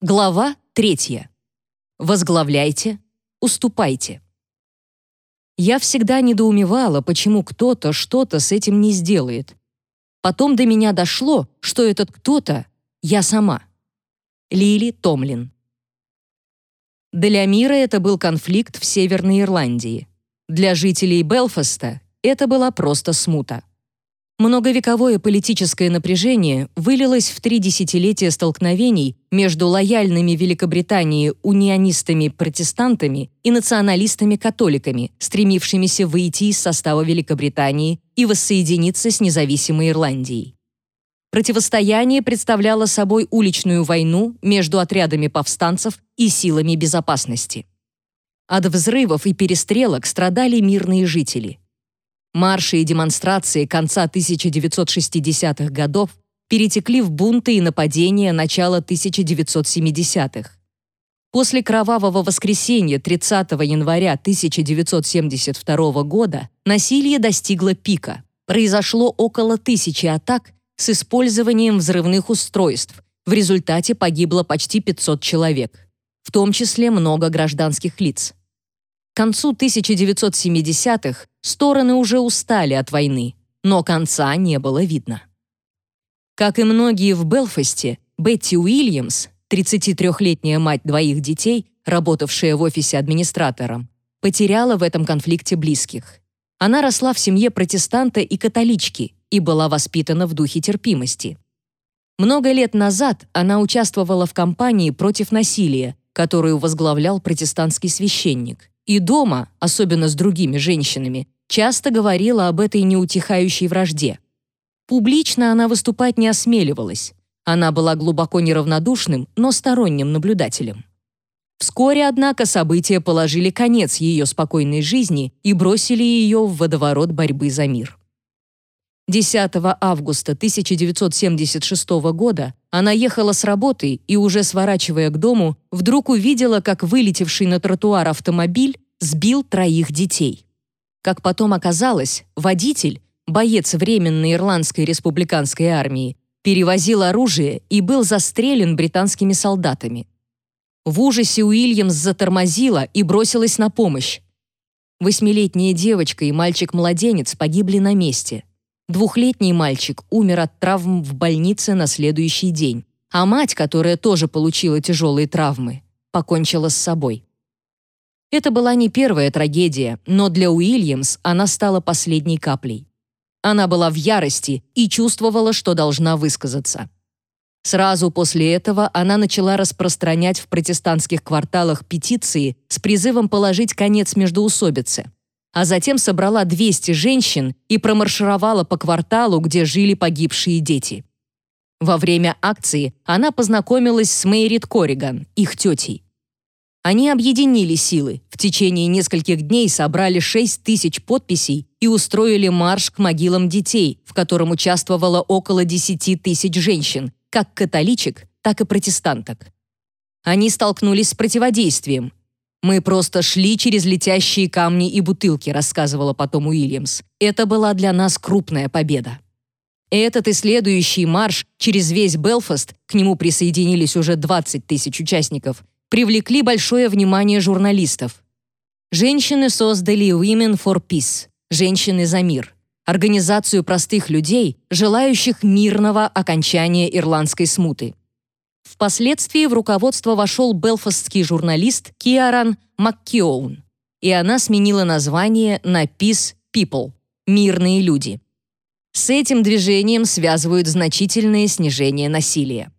Глава третья. Возглавляйте, уступайте. Я всегда недоумевала, почему кто-то что-то с этим не сделает. Потом до меня дошло, что этот кто-то — я сама. Лили Томлин. Для мира это был конфликт в Северной Ирландии. Для жителей Белфаста это была просто смута. Многовековое политическое напряжение вылилось в три десятилетия столкновений между лояльными Великобритании унионистами-протестантами и националистами-католиками, стремившимися выйти из состава Великобритании и воссоединиться с независимой Ирландией. Противостояние представляло собой уличную войну между отрядами повстанцев и силами безопасности. От взрывов и перестрелок страдали мирные жители – Марши и демонстрации конца 1960-х годов перетекли в бунты и нападения начала 1970-х. После кровавого воскресенья 30 января 1972 года насилие достигло пика. Произошло около тысячи атак с использованием взрывных устройств. В результате погибло почти 500 человек, в том числе много гражданских лиц. К концу 1970-х Стороны уже устали от войны, но конца не было видно. Как и многие в Белфасте, Бетти Уильямс, 33-летняя мать двоих детей, работавшая в офисе администратором, потеряла в этом конфликте близких. Она росла в семье протестанта и католички и была воспитана в духе терпимости. Много лет назад она участвовала в кампании против насилия, которую возглавлял протестантский священник. И дома, особенно с другими женщинами, часто говорила об этой неутихающей вражде. Публично она выступать не осмеливалась. Она была глубоко неравнодушным, но сторонним наблюдателем. Вскоре, однако, события положили конец ее спокойной жизни и бросили ее в водоворот борьбы за мир. 10 августа 1976 года она ехала с работы и, уже сворачивая к дому, вдруг увидела, как вылетевший на тротуар автомобиль сбил троих детей. Как потом оказалось, водитель, боец Временной Ирландской республиканской армии, перевозил оружие и был застрелен британскими солдатами. В ужасе Уильямс затормозила и бросилась на помощь. Восьмилетняя девочка и мальчик-младенец погибли на месте. Двухлетний мальчик умер от травм в больнице на следующий день, а мать, которая тоже получила тяжелые травмы, покончила с собой. Это была не первая трагедия, но для Уильямс она стала последней каплей. Она была в ярости и чувствовала, что должна высказаться. Сразу после этого она начала распространять в протестантских кварталах петиции с призывом положить конец междоусобице а затем собрала 200 женщин и промаршировала по кварталу, где жили погибшие дети. Во время акции она познакомилась с Мэйрит Корриган, их тетей. Они объединили силы, в течение нескольких дней собрали 6 тысяч подписей и устроили марш к могилам детей, в котором участвовало около 10 тысяч женщин, как католичек, так и протестанток. Они столкнулись с противодействием, «Мы просто шли через летящие камни и бутылки», рассказывала потом Уильямс. «Это была для нас крупная победа». Этот и следующий марш через весь Белфаст, к нему присоединились уже 20 тысяч участников, привлекли большое внимание журналистов. Женщины создали Women for Peace – «Женщины за мир», организацию простых людей, желающих мирного окончания ирландской смуты. Впоследствии в руководство вошел белфастский журналист Киаран Маккиоун, и она сменила название на Peace People – «Мирные люди». С этим движением связывают значительное снижение насилия.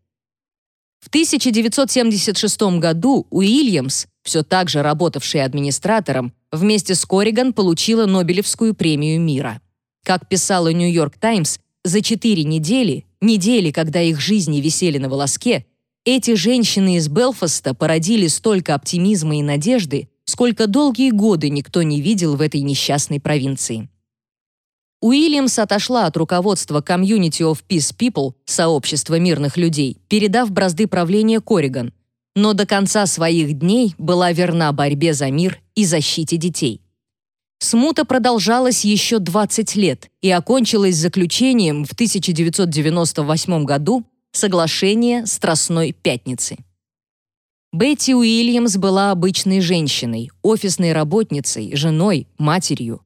В 1976 году Уильямс, все так же работавший администратором, вместе с Корриган получила Нобелевскую премию мира. Как писала «Нью-Йорк Таймс», за четыре недели, недели, когда их жизни висели на волоске, эти женщины из Белфаста породили столько оптимизма и надежды, сколько долгие годы никто не видел в этой несчастной провинции. Уильямс отошла от руководства Community of Peace People, сообщества мирных людей, передав бразды правления Кориган, но до конца своих дней была верна борьбе за мир и защите детей. Смута продолжалась еще 20 лет и окончилась заключением в 1998 году Соглашение Страстной Пятницы. Бетти Уильямс была обычной женщиной, офисной работницей, женой, матерью.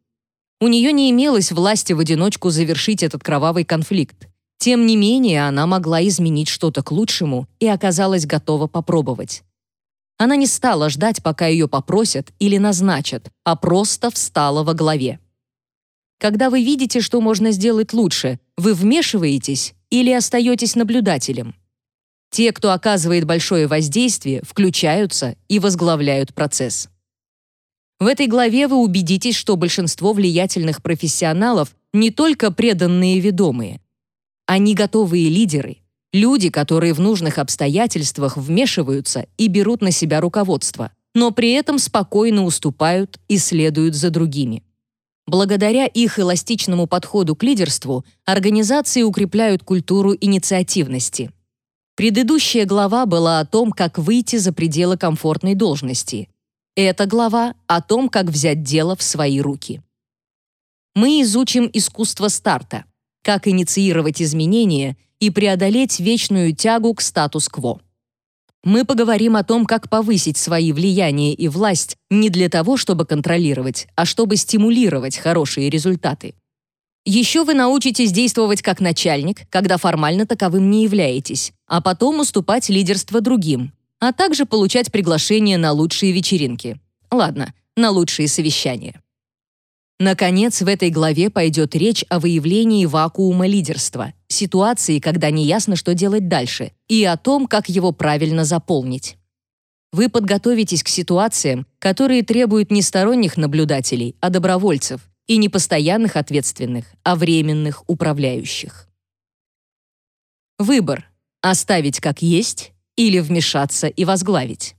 У нее не имелось власти в одиночку завершить этот кровавый конфликт. Тем не менее, она могла изменить что-то к лучшему и оказалась готова попробовать. Она не стала ждать, пока ее попросят или назначат, а просто встала во главе. Когда вы видите, что можно сделать лучше, вы вмешиваетесь или остаетесь наблюдателем. Те, кто оказывает большое воздействие, включаются и возглавляют процесс. В этой главе вы убедитесь, что большинство влиятельных профессионалов не только преданные ведомые. Они готовые лидеры, люди, которые в нужных обстоятельствах вмешиваются и берут на себя руководство, но при этом спокойно уступают и следуют за другими. Благодаря их эластичному подходу к лидерству организации укрепляют культуру инициативности – Предыдущая глава была о том, как выйти за пределы комфортной должности. Эта глава о том, как взять дело в свои руки. Мы изучим искусство старта, как инициировать изменения и преодолеть вечную тягу к статус-кво. Мы поговорим о том, как повысить свои влияния и власть не для того, чтобы контролировать, а чтобы стимулировать хорошие результаты. Еще вы научитесь действовать как начальник, когда формально таковым не являетесь, а потом уступать лидерство другим, а также получать приглашения на лучшие вечеринки. Ладно, на лучшие совещания. Наконец, в этой главе пойдет речь о выявлении вакуума лидерства, ситуации, когда неясно, что делать дальше, и о том, как его правильно заполнить. Вы подготовитесь к ситуациям, которые требуют не сторонних наблюдателей, а добровольцев, и не постоянных ответственных, а временных управляющих. Выбор – оставить как есть или вмешаться и возглавить.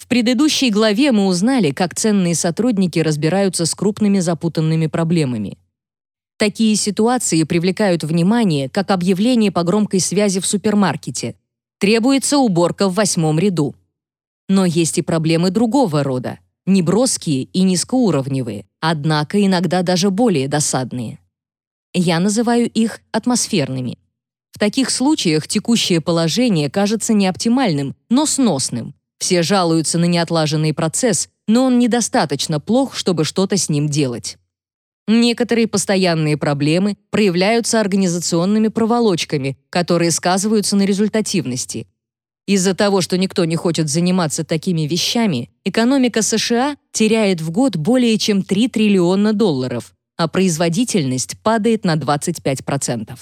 В предыдущей главе мы узнали, как ценные сотрудники разбираются с крупными запутанными проблемами. Такие ситуации привлекают внимание, как объявление по громкой связи в супермаркете. Требуется уборка в восьмом ряду. Но есть и проблемы другого рода – неброские и низкоуровневые, однако иногда даже более досадные. Я называю их атмосферными. В таких случаях текущее положение кажется не оптимальным, но сносным. Все жалуются на неотлаженный процесс, но он недостаточно плох, чтобы что-то с ним делать. Некоторые постоянные проблемы проявляются организационными проволочками, которые сказываются на результативности, из-за того, что никто не хочет заниматься такими вещами, экономика США теряет в год более чем 3 триллиона долларов, а производительность падает на 25%.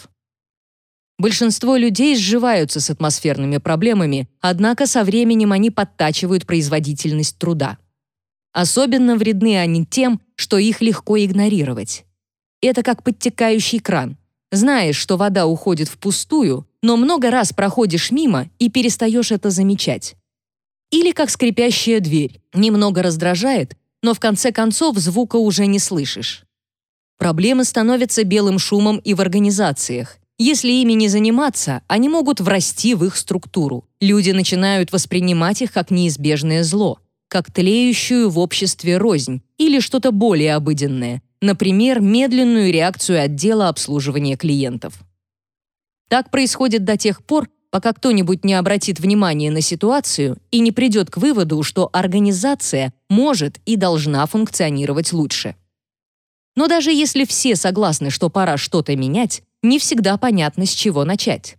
Большинство людей сживаются с атмосферными проблемами, однако со временем они подтачивают производительность труда. Особенно вредны они тем, что их легко игнорировать. Это как подтекающий кран. Знаешь, что вода уходит впустую, но много раз проходишь мимо и перестаешь это замечать. Или как скрипящая дверь, немного раздражает, но в конце концов звука уже не слышишь. Проблемы становятся белым шумом и в организациях. Если ими не заниматься, они могут врасти в их структуру. Люди начинают воспринимать их как неизбежное зло, как тлеющую в обществе рознь или что-то более обыденное, например, медленную реакцию отдела обслуживания клиентов. Так происходит до тех пор, пока кто-нибудь не обратит внимание на ситуацию и не придет к выводу, что организация может и должна функционировать лучше. Но даже если все согласны, что пора что-то менять, не всегда понятно, с чего начать.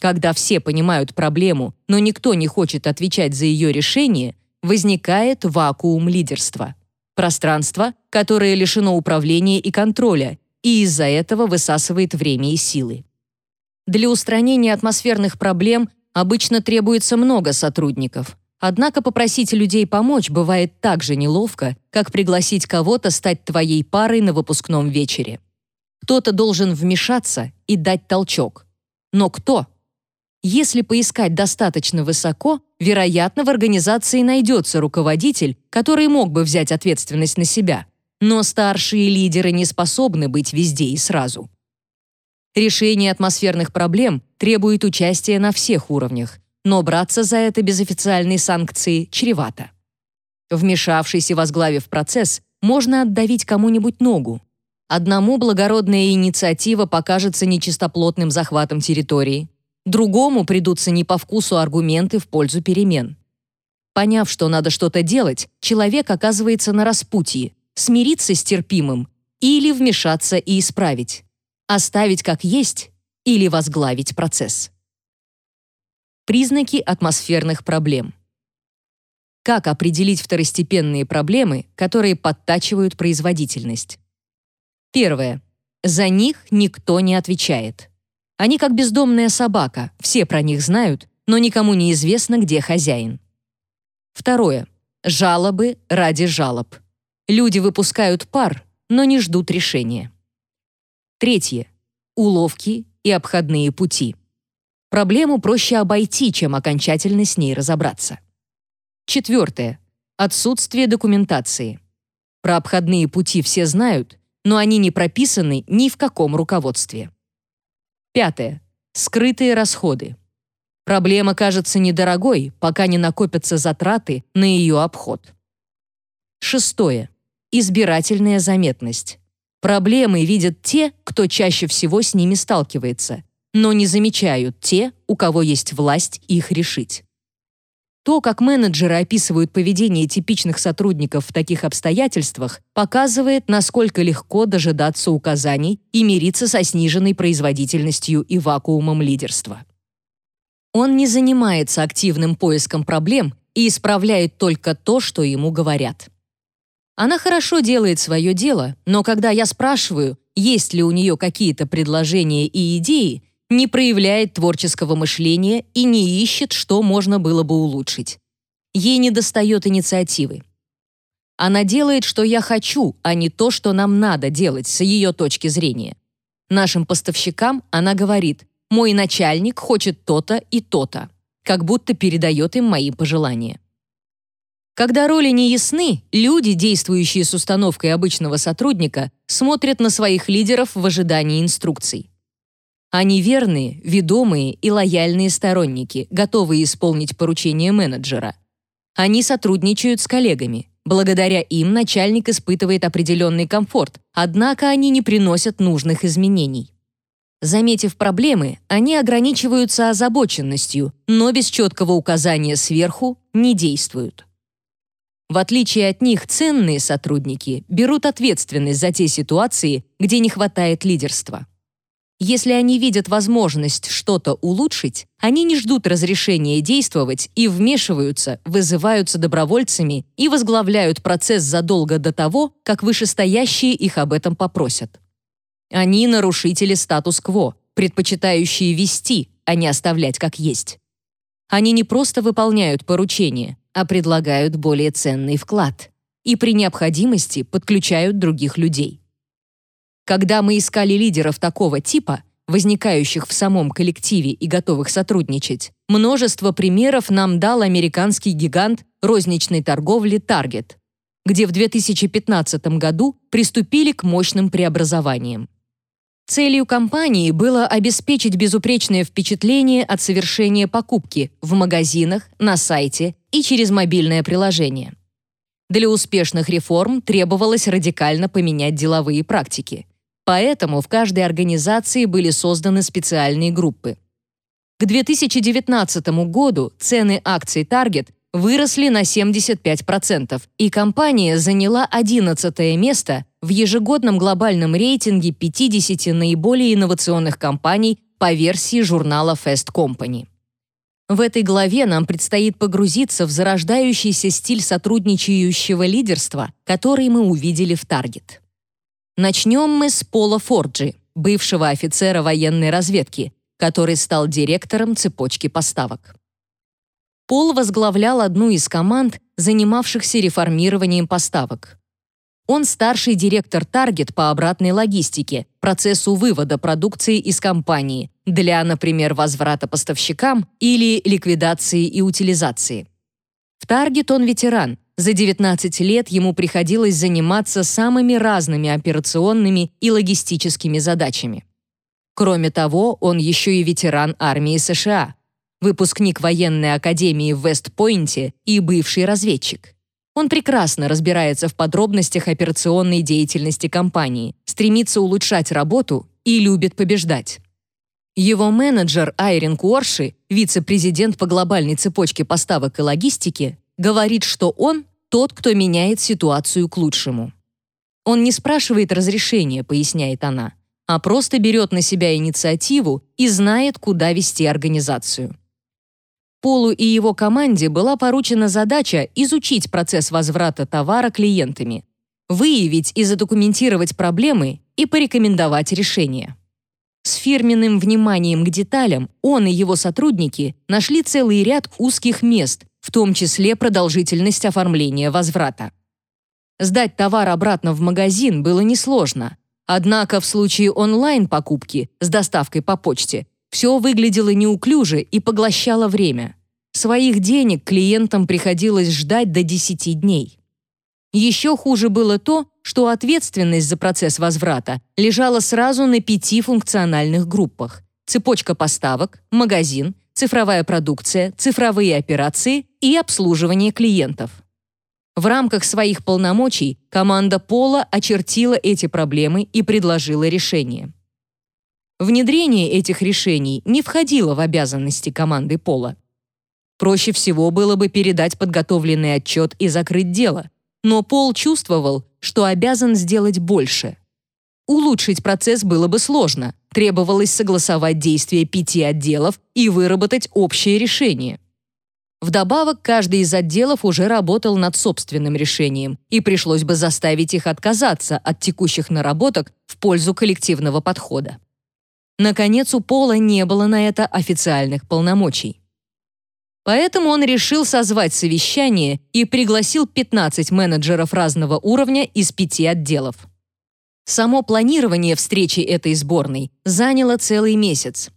Когда все понимают проблему, но никто не хочет отвечать за ее решение, возникает вакуум лидерства. Пространство, которое лишено управления и контроля, и из-за этого высасывает время и силы. Для устранения атмосферных проблем обычно требуется много сотрудников. Однако попросить людей помочь бывает так же неловко, как пригласить кого-то стать твоей парой на выпускном вечере. Кто-то должен вмешаться и дать толчок. Но кто? Если поискать достаточно высоко, вероятно, в организации найдется руководитель, который мог бы взять ответственность на себя. Но старшие лидеры не способны быть везде и сразу. Решение атмосферных проблем требует участия на всех уровнях, но браться за это без официальной санкции чревато. Вмешавшись и возглавив процесс, можно отдавить кому-нибудь ногу. Одному благородная инициатива покажется нечистоплотным захватом территории, Другому придутся не по вкусу аргументы в пользу перемен. Поняв, что надо что-то делать, человек оказывается на распутье, смириться с терпимым или вмешаться и исправить, оставить как есть или возглавить процесс. Признаки атмосферных проблем. Как определить второстепенные проблемы, которые подтачивают производительность? Первое. За них никто не отвечает. Они как бездомная собака, все про них знают, но никому не известно, где хозяин. Второе. Жалобы ради жалоб. Люди выпускают пар, но не ждут решения. Третье. Уловки и обходные пути. Проблему проще обойти, чем окончательно с ней разобраться. Четвертое. Отсутствие документации. Про обходные пути все знают, но они не прописаны ни в каком руководстве. Пятое. Скрытые расходы. Проблема кажется недорогой, пока не накопятся затраты на ее обход. Шестое. Избирательная заметность. Проблемы видят те, кто чаще всего с ними сталкивается, но не замечают те, у кого есть власть их решить. То, как менеджеры описывают поведение типичных сотрудников в таких обстоятельствах, показывает, насколько легко дожидаться указаний и мириться со сниженной производительностью и вакуумом лидерства. Он не занимается активным поиском проблем и исправляет только то, что ему говорят. Она хорошо делает свое дело, но когда я спрашиваю, есть ли у нее какие-то предложения и идеи, не проявляет творческого мышления и не ищет, что можно было бы улучшить. Ей недостает инициативы. Она делает, что я хочу, а не то, что нам надо делать с ее точки зрения. Нашим поставщикам она говорит, мой начальник хочет то-то и то-то, как будто передает им мои пожелания. Когда роли не ясны, люди, действующие с установкой обычного сотрудника, смотрят на своих лидеров в ожидании инструкций. Они верные, ведомые и лояльные сторонники, готовые исполнить поручения менеджера. Они сотрудничают с коллегами. Благодаря им начальник испытывает определенный комфорт, однако они не приносят нужных изменений. Заметив проблемы, они ограничиваются озабоченностью, но без четкого указания сверху не действуют. В отличие от них, ценные сотрудники берут ответственность за те ситуации, где не хватает лидерства. Если они видят возможность что-то улучшить, они не ждут разрешения действовать и вмешиваются, вызываются добровольцами и возглавляют процесс задолго до того, как вышестоящие их об этом попросят. Они нарушители статус-кво, предпочитающие вести, а не оставлять как есть. Они не просто выполняют поручения, а предлагают более ценный вклад и при необходимости подключают других людей. Когда мы искали лидеров такого типа, возникающих в самом коллективе и готовых сотрудничать, множество примеров нам дал американский гигант розничной торговли Target, где в 2015 году приступили к мощным преобразованиям. Целью компании было обеспечить безупречное впечатление от совершения покупки в магазинах, на сайте и через мобильное приложение. Для успешных реформ требовалось радикально поменять деловые практики. Поэтому в каждой организации были созданы специальные группы. К 2019 году цены акций Target выросли на 75%, и компания заняла 11 место в ежегодном глобальном рейтинге 50 наиболее инновационных компаний по версии журнала Fast Company. В этой главе нам предстоит погрузиться в зарождающийся стиль сотрудничающего лидерства, который мы увидели в Target. Начнем мы с Пола Форджи, бывшего офицера военной разведки, который стал директором цепочки поставок. Пол возглавлял одну из команд, занимавшихся реформированием поставок. Он старший директор Target по обратной логистике, процессу вывода продукции из компании для, например, возврата поставщикам или ликвидации и утилизации. Target он ветеран. За 19 лет ему приходилось заниматься самыми разными операционными и логистическими задачами. Кроме того, он еще и ветеран армии США, выпускник военной академии в Вестпойнте и бывший разведчик. Он прекрасно разбирается в подробностях операционной деятельности компании, стремится улучшать работу и любит побеждать. Его менеджер Айрин Куорши, вице-президент по глобальной цепочке поставок и логистики, говорит, что он тот, кто меняет ситуацию к лучшему. Он не спрашивает разрешения, поясняет она, а просто берет на себя инициативу и знает, куда вести организацию. Полу и его команде была поручена задача изучить процесс возврата товара клиентами, выявить и задокументировать проблемы и порекомендовать решения. С фирменным вниманием к деталям он и его сотрудники нашли целый ряд узких мест, в том числе продолжительность оформления возврата. Сдать товар обратно в магазин было несложно, однако в случае онлайн-покупки с доставкой по почте все выглядело неуклюже и поглощало время. Своих денег клиентам приходилось ждать до 10 дней. Еще хуже было то, что ответственность за процесс возврата лежала сразу на пяти функциональных группах – цепочка поставок, магазин, цифровая продукция, цифровые операции и обслуживание клиентов. В рамках своих полномочий команда Пола очертила эти проблемы и предложила решение. Внедрение этих решений не входило в обязанности команды Пола. Проще всего было бы передать подготовленный отчет и закрыть дело – но Пол чувствовал, что обязан сделать больше. Улучшить процесс было бы сложно, требовалось согласовать действия пяти отделов и выработать общее решение. Вдобавок, каждый из отделов уже работал над собственным решением, и пришлось бы заставить их отказаться от текущих наработок в пользу коллективного подхода. Наконец, у Пола не было на это официальных полномочий. Поэтому он решил созвать совещание и пригласил 15 менеджеров разного уровня из пяти отделов. Само планирование встречи этой сборной заняло целый месяц.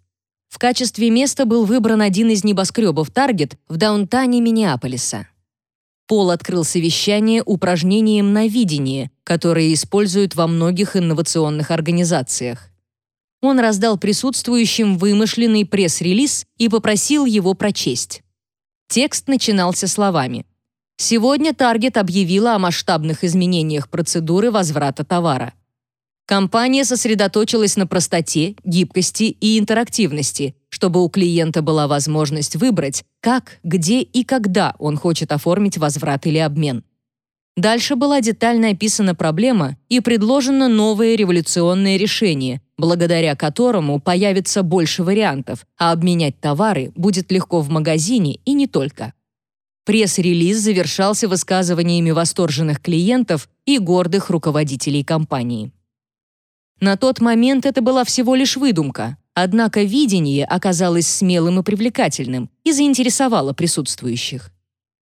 В качестве места был выбран один из небоскребов Таргет в даунтане Миннеаполиса. Пол открыл совещание упражнением на видение, которое используют во многих инновационных организациях. Он раздал присутствующим вымышленный пресс-релиз и попросил его прочесть. Текст начинался словами. Сегодня Target объявила о масштабных изменениях процедуры возврата товара. Компания сосредоточилась на простоте, гибкости и интерактивности, чтобы у клиента была возможность выбрать, как, где и когда он хочет оформить возврат или обмен. Дальше была детально описана проблема и предложено новое революционное решение, благодаря которому появится больше вариантов, а обменять товары будет легко в магазине и не только. Пресс-релиз завершался высказываниями восторженных клиентов и гордых руководителей компании. На тот момент это была всего лишь выдумка, однако видение оказалось смелым и привлекательным и заинтересовало присутствующих.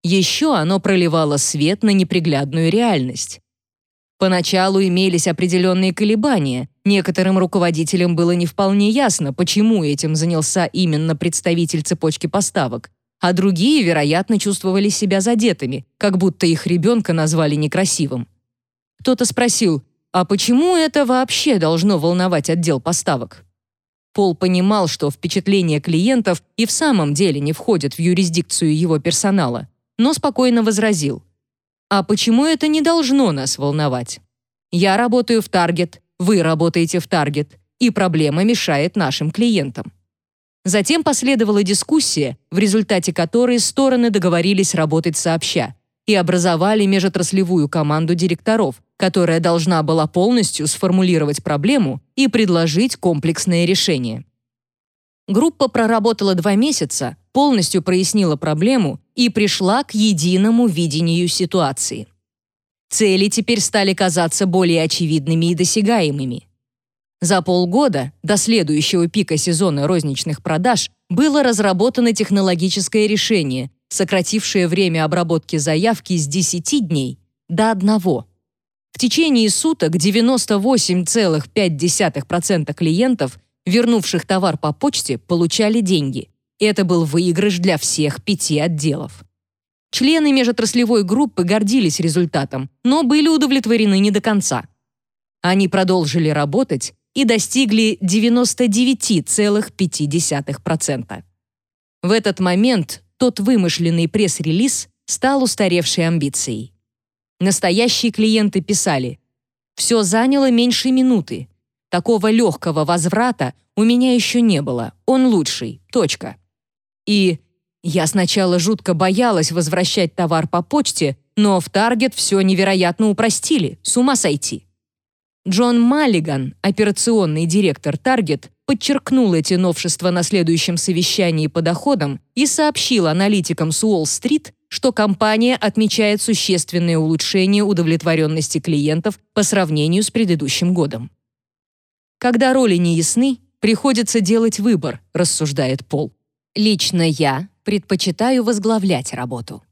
Еще оно проливало свет на неприглядную реальность. Поначалу имелись определенные колебания. Некоторым руководителям было не вполне ясно, почему этим занялся именно представитель цепочки поставок, а другие, вероятно, чувствовали себя задетыми, как будто их ребенка назвали некрасивым. Кто-то спросил, а почему это вообще должно волновать отдел поставок? Пол понимал, что впечатления клиентов и в самом деле не входят в юрисдикцию его персонала но спокойно возразил. «А почему это не должно нас волновать? Я работаю в Таргет, вы работаете в Таргет, и проблема мешает нашим клиентам». Затем последовала дискуссия, в результате которой стороны договорились работать сообща и образовали межотраслевую команду директоров, которая должна была полностью сформулировать проблему и предложить комплексное решение. Группа проработала два месяца, полностью прояснила проблему и пришла к единому видению ситуации. Цели теперь стали казаться более очевидными и досягаемыми. За полгода до следующего пика сезона розничных продаж было разработано технологическое решение, сократившее время обработки заявки с 10 дней до одного. В течение суток 98,5% клиентов, вернувших товар по почте, получали деньги. Это был выигрыш для всех пяти отделов. Члены межотраслевой группы гордились результатом, но были удовлетворены не до конца. Они продолжили работать и достигли 99,5%. В этот момент тот вымышленный пресс-релиз стал устаревшей амбицией. Настоящие клиенты писали «Все заняло меньше минуты. Такого легкого возврата у меня еще не было. Он лучший. Точка. И я сначала жутко боялась возвращать товар по почте, но в Таргет все невероятно упростили. С ума сойти. Джон Маллиган, операционный директор Таргет, подчеркнул эти новшества на следующем совещании по доходам и сообщил аналитикам с Уолл-стрит, что компания отмечает существенное улучшение удовлетворенности клиентов по сравнению с предыдущим годом. Когда роли не ясны, приходится делать выбор, рассуждает Пол. Лично я предпочитаю возглавлять работу.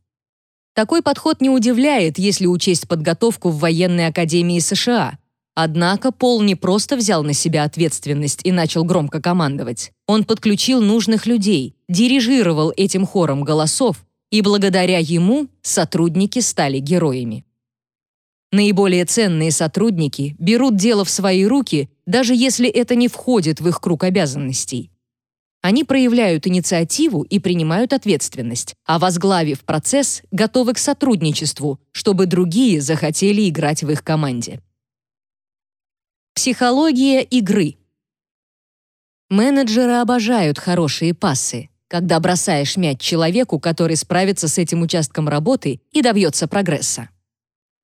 Такой подход не удивляет, если учесть подготовку в военной академии США. Однако Пол не просто взял на себя ответственность и начал громко командовать. Он подключил нужных людей, дирижировал этим хором голосов, и благодаря ему сотрудники стали героями. Наиболее ценные сотрудники берут дело в свои руки, даже если это не входит в их круг обязанностей. Они проявляют инициативу и принимают ответственность, а возглавив процесс, готовы к сотрудничеству, чтобы другие захотели играть в их команде. Психология игры. Менеджеры обожают хорошие пассы, когда бросаешь мяч человеку, который справится с этим участком работы и добьется прогресса.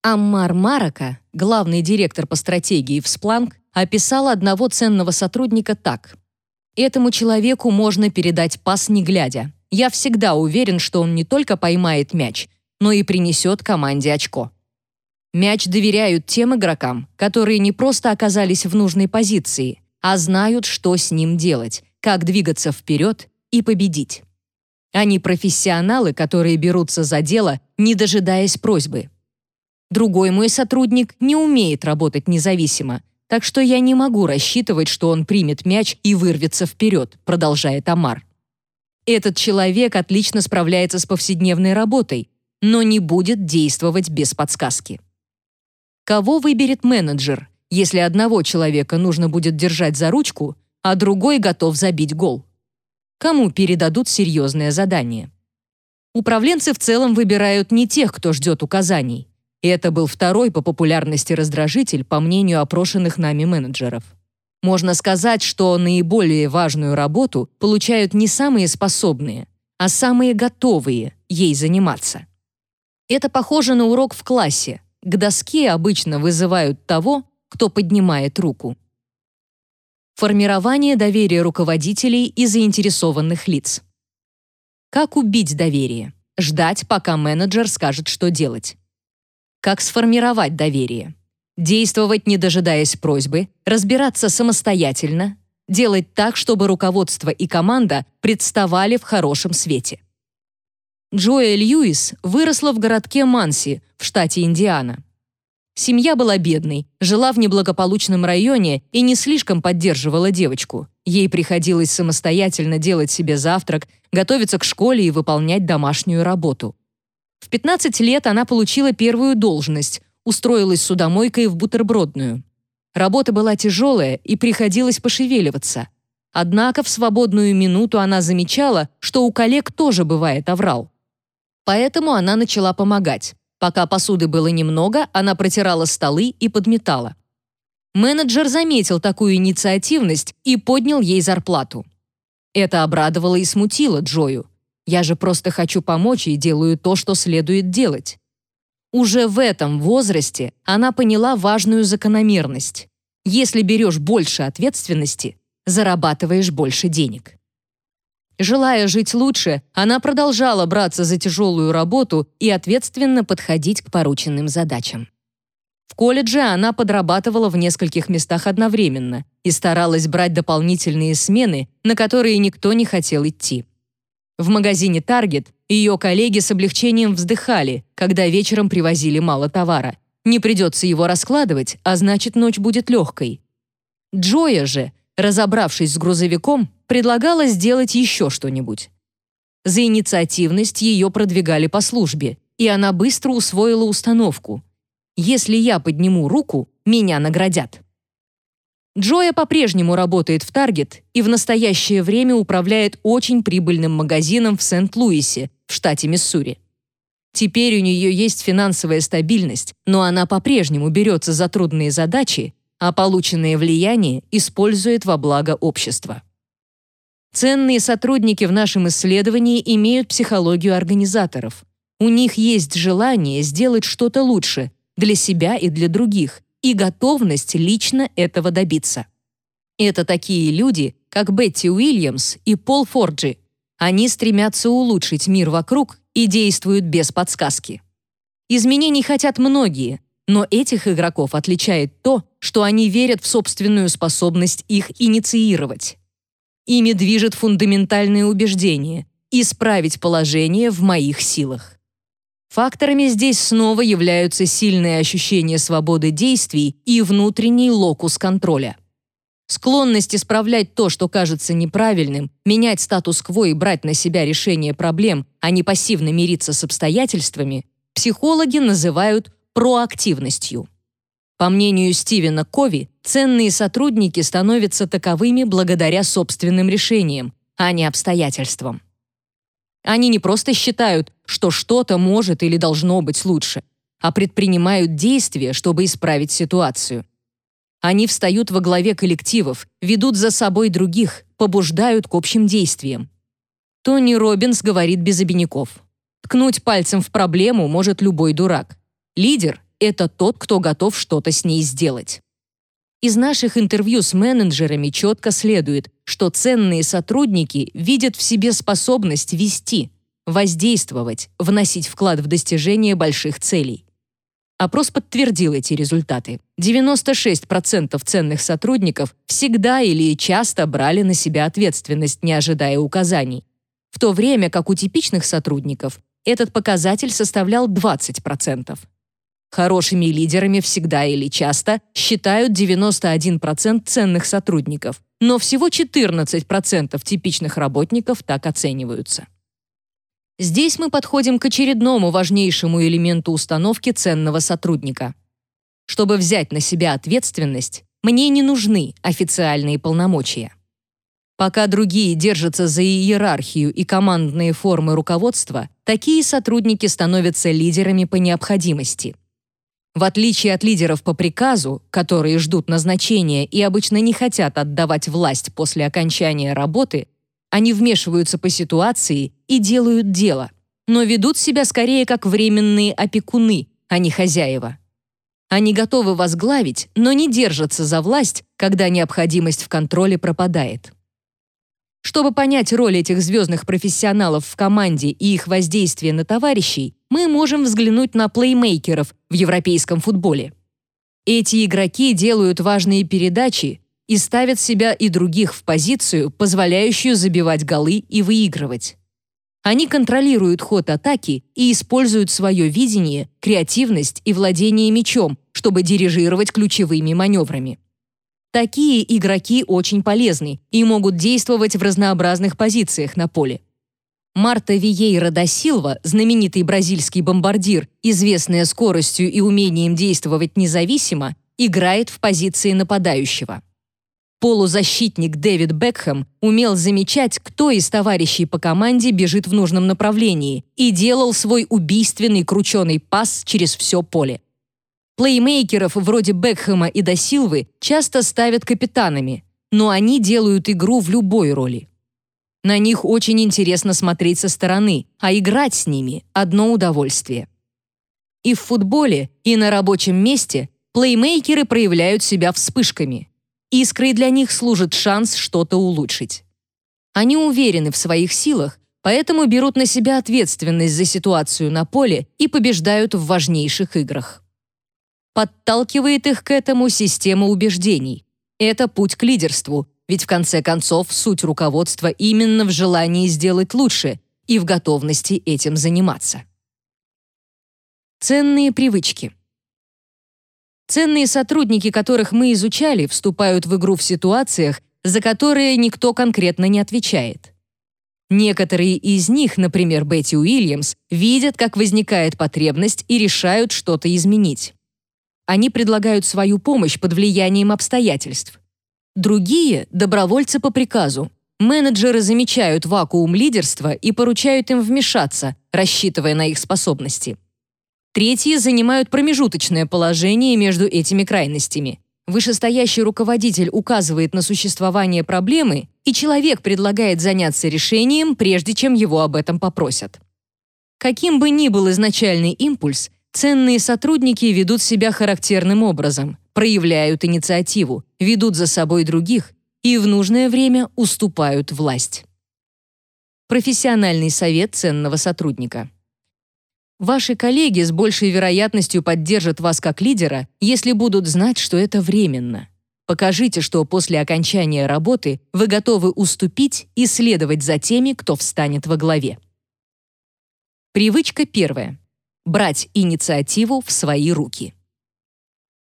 Аммар Марака, главный директор по стратегии в Splunk, описал одного ценного сотрудника так. «Этому человеку можно передать пас не глядя. Я всегда уверен, что он не только поймает мяч, но и принесет команде очко». Мяч доверяют тем игрокам, которые не просто оказались в нужной позиции, а знают, что с ним делать, как двигаться вперед и победить. Они профессионалы, которые берутся за дело, не дожидаясь просьбы. Другой мой сотрудник не умеет работать независимо, так что я не могу рассчитывать, что он примет мяч и вырвется вперед, продолжает Амар. Этот человек отлично справляется с повседневной работой, но не будет действовать без подсказки. Кого выберет менеджер, если одного человека нужно будет держать за ручку, а другой готов забить гол? кому передадут серьезное задание. Управленцы в целом выбирают не тех, кто ждет указаний. И это был второй по популярности раздражитель, по мнению опрошенных нами менеджеров. Можно сказать, что наиболее важную работу получают не самые способные, а самые готовые ей заниматься. Это похоже на урок в классе. К доске обычно вызывают того, кто поднимает руку. Формирование доверия руководителей и заинтересованных лиц. Как убить доверие? Ждать, пока менеджер скажет, что делать. Как сформировать доверие? Действовать, не дожидаясь просьбы, разбираться самостоятельно, делать так, чтобы руководство и команда представали в хорошем свете. Джоя Льюис выросла в городке Манси в штате Индиана. Семья была бедной, жила в неблагополучном районе и не слишком поддерживала девочку. Ей приходилось самостоятельно делать себе завтрак, готовиться к школе и выполнять домашнюю работу. В 15 лет она получила первую должность, устроилась судомойкой в бутербродную. Работа была тяжелая и приходилось пошевеливаться. Однако в свободную минуту она замечала, что у коллег тоже бывает оврал. Поэтому она начала помогать. Пока посуды было немного, она протирала столы и подметала. Менеджер заметил такую инициативность и поднял ей зарплату. Это обрадовало и смутило Джою. «Я же просто хочу помочь и делаю то, что следует делать». Уже в этом возрасте она поняла важную закономерность. Если берешь больше ответственности, зарабатываешь больше денег. Желая жить лучше, она продолжала браться за тяжелую работу и ответственно подходить к порученным задачам. В колледже она подрабатывала в нескольких местах одновременно и старалась брать дополнительные смены, на которые никто не хотел идти. В магазине Target ее коллеги с облегчением вздыхали, когда вечером привозили мало товара. Не придется его раскладывать, а значит, ночь будет легкой. Джоя же, разобравшись с грузовиком, предлагала сделать еще что-нибудь. За инициативность ее продвигали по службе, и она быстро усвоила установку. «Если я подниму руку, меня наградят». Джоя по-прежнему работает в Таргет и в настоящее время управляет очень прибыльным магазином в Сент-Луисе, в штате Миссури. Теперь у нее есть финансовая стабильность, но она по-прежнему берется за трудные задачи, а полученное влияние использует во благо общества. Ценные сотрудники в нашем исследовании имеют психологию организаторов. У них есть желание сделать что-то лучше для себя и для других, и готовность лично этого добиться. Это такие люди, как Бетти Уильямс и Пол Форджи. Они стремятся улучшить мир вокруг и действуют без подсказки. Изменений хотят многие, но этих игроков отличает то, что они верят в собственную способность их инициировать. Ими движет фундаментальное убеждение – исправить положение в моих силах. Факторами здесь снова являются сильное ощущение свободы действий и внутренний локус контроля. Склонность исправлять то, что кажется неправильным, менять статус-кво и брать на себя решение проблем, а не пассивно мириться с обстоятельствами, психологи называют проактивностью. По мнению Стивена Кови, ценные сотрудники становятся таковыми благодаря собственным решениям, а не обстоятельствам. Они не просто считают, что что-то может или должно быть лучше, а предпринимают действия, чтобы исправить ситуацию. Они встают во главе коллективов, ведут за собой других, побуждают к общим действиям. Тони Робинс говорит без обиняков. Ткнуть пальцем в проблему может любой дурак. Лидер — это тот, кто готов что-то с ней сделать. Из наших интервью с менеджерами четко следует, что ценные сотрудники видят в себе способность вести, воздействовать, вносить вклад в достижение больших целей. Опрос подтвердил эти результаты. 96% ценных сотрудников всегда или часто брали на себя ответственность, не ожидая указаний. В то время как у типичных сотрудников этот показатель составлял 20%. Хорошими лидерами всегда или часто считают 91% ценных сотрудников, но всего 14% типичных работников так оцениваются. Здесь мы подходим к очередному важнейшему элементу установки ценного сотрудника. Чтобы взять на себя ответственность, мне не нужны официальные полномочия. Пока другие держатся за иерархию и командные формы руководства, такие сотрудники становятся лидерами по необходимости. В отличие от лидеров по приказу, которые ждут назначения и обычно не хотят отдавать власть после окончания работы, они вмешиваются по ситуации и делают дело, но ведут себя скорее как временные опекуны, а не хозяева. Они готовы возглавить, но не держатся за власть, когда необходимость в контроле пропадает. Чтобы понять роль этих звездных профессионалов в команде и их воздействие на товарищей, мы можем взглянуть на плеймейкеров в европейском футболе. Эти игроки делают важные передачи, и ставят себя и других в позицию, позволяющую забивать голы и выигрывать. Они контролируют ход атаки и используют свое видение, креативность и владение мячом, чтобы дирижировать ключевыми маневрами. Такие игроки очень полезны и могут действовать в разнообразных позициях на поле. Марта Виейра да Силва, знаменитый бразильский бомбардир, известная скоростью и умением действовать независимо, играет в позиции нападающего. Полузащитник Дэвид Бекхэм умел замечать, кто из товарищей по команде бежит в нужном направлении и делал свой убийственный крученый пас через все поле. Плеймейкеров вроде Бекхэма и Досилвы часто ставят капитанами, но они делают игру в любой роли. На них очень интересно смотреть со стороны, а играть с ними – одно удовольствие. И в футболе, и на рабочем месте плеймейкеры проявляют себя вспышками – Искрой для них служит шанс что-то улучшить. Они уверены в своих силах, поэтому берут на себя ответственность за ситуацию на поле и побеждают в важнейших играх. Подталкивает их к этому система убеждений. Это путь к лидерству, ведь в конце концов суть руководства именно в желании сделать лучше и в готовности этим заниматься. Ценные привычки. Ценные сотрудники, которых мы изучали, вступают в игру в ситуациях, за которые никто конкретно не отвечает. Некоторые из них, например, Бетти Уильямс, видят, как возникает потребность и решают что-то изменить. Они предлагают свою помощь под влиянием обстоятельств. Другие — добровольцы по приказу. Менеджеры замечают вакуум лидерства и поручают им вмешаться, рассчитывая на их способности. Третьи занимают промежуточное положение между этими крайностями. Вышестоящий руководитель указывает на существование проблемы, и человек предлагает заняться решением, прежде чем его об этом попросят. Каким бы ни был изначальный импульс, ценные сотрудники ведут себя характерным образом, проявляют инициативу, ведут за собой других и в нужное время уступают власть. Профессиональный совет ценного сотрудника. Ваши коллеги с большей вероятностью поддержат вас как лидера, если будут знать, что это временно. Покажите, что после окончания работы вы готовы уступить и следовать за теми, кто встанет во главе. Привычка первая. Брать инициативу в свои руки.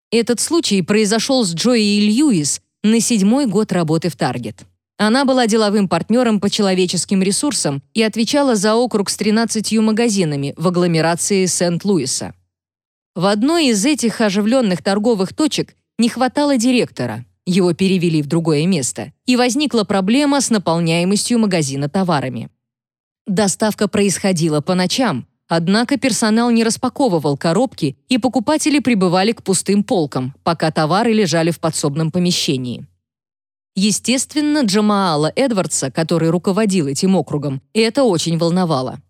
Этот случай произошел с Джои Льюис на седьмой год работы в Таргет. Она была деловым партнером по человеческим ресурсам и отвечала за округ с 13 магазинами в агломерации Сент-Луиса. В одной из этих оживленных торговых точек не хватало директора, его перевели в другое место, и возникла проблема с наполняемостью магазина товарами. Доставка происходила по ночам, однако персонал не распаковывал коробки, и покупатели прибывали к пустым полкам, пока товары лежали в подсобном помещении. Естественно, Джамаала Эдвардса, который руководил этим округом, это очень волновало.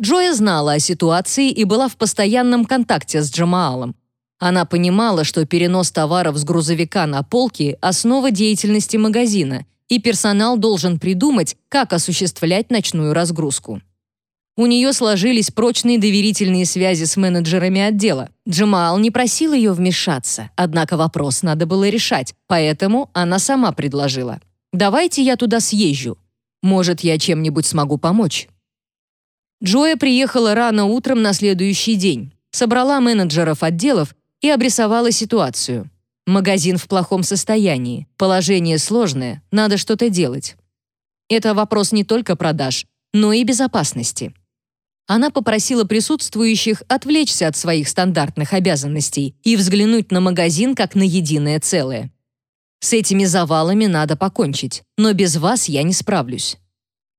Джоя знала о ситуации и была в постоянном контакте с Джамаалом. Она понимала, что перенос товаров с грузовика на полки – основа деятельности магазина, и персонал должен придумать, как осуществлять ночную разгрузку. У нее сложились прочные доверительные связи с менеджерами отдела. Джамал не просил ее вмешаться, однако вопрос надо было решать, поэтому она сама предложила. «Давайте я туда съезжу. Может, я чем-нибудь смогу помочь». Джоя приехала рано утром на следующий день, собрала менеджеров отделов и обрисовала ситуацию. Магазин в плохом состоянии, положение сложное, надо что-то делать. Это вопрос не только продаж, но и безопасности она попросила присутствующих отвлечься от своих стандартных обязанностей и взглянуть на магазин как на единое целое. С этими завалами надо покончить, но без вас я не справлюсь.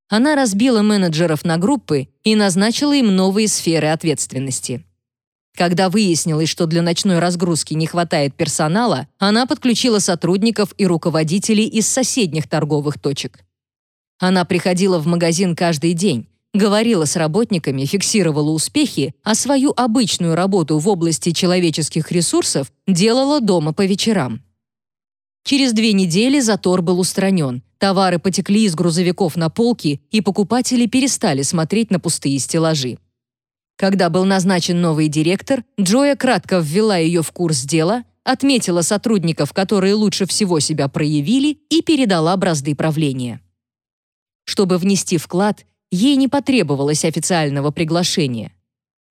Она разбила менеджеров на группы и назначила им новые сферы ответственности. Когда выяснилось, что для ночной разгрузки не хватает персонала, она подключила сотрудников и руководителей из соседних торговых точек. Она приходила в магазин каждый день, говорила с работниками, фиксировала успехи, а свою обычную работу в области человеческих ресурсов делала дома по вечерам. Через две недели затор был устранен, товары потекли из грузовиков на полки, и покупатели перестали смотреть на пустые стеллажи. Когда был назначен новый директор, Джоя кратко ввела ее в курс дела, отметила сотрудников, которые лучше всего себя проявили, и передала бразды правления. Чтобы внести вклад, ей не потребовалось официального приглашения.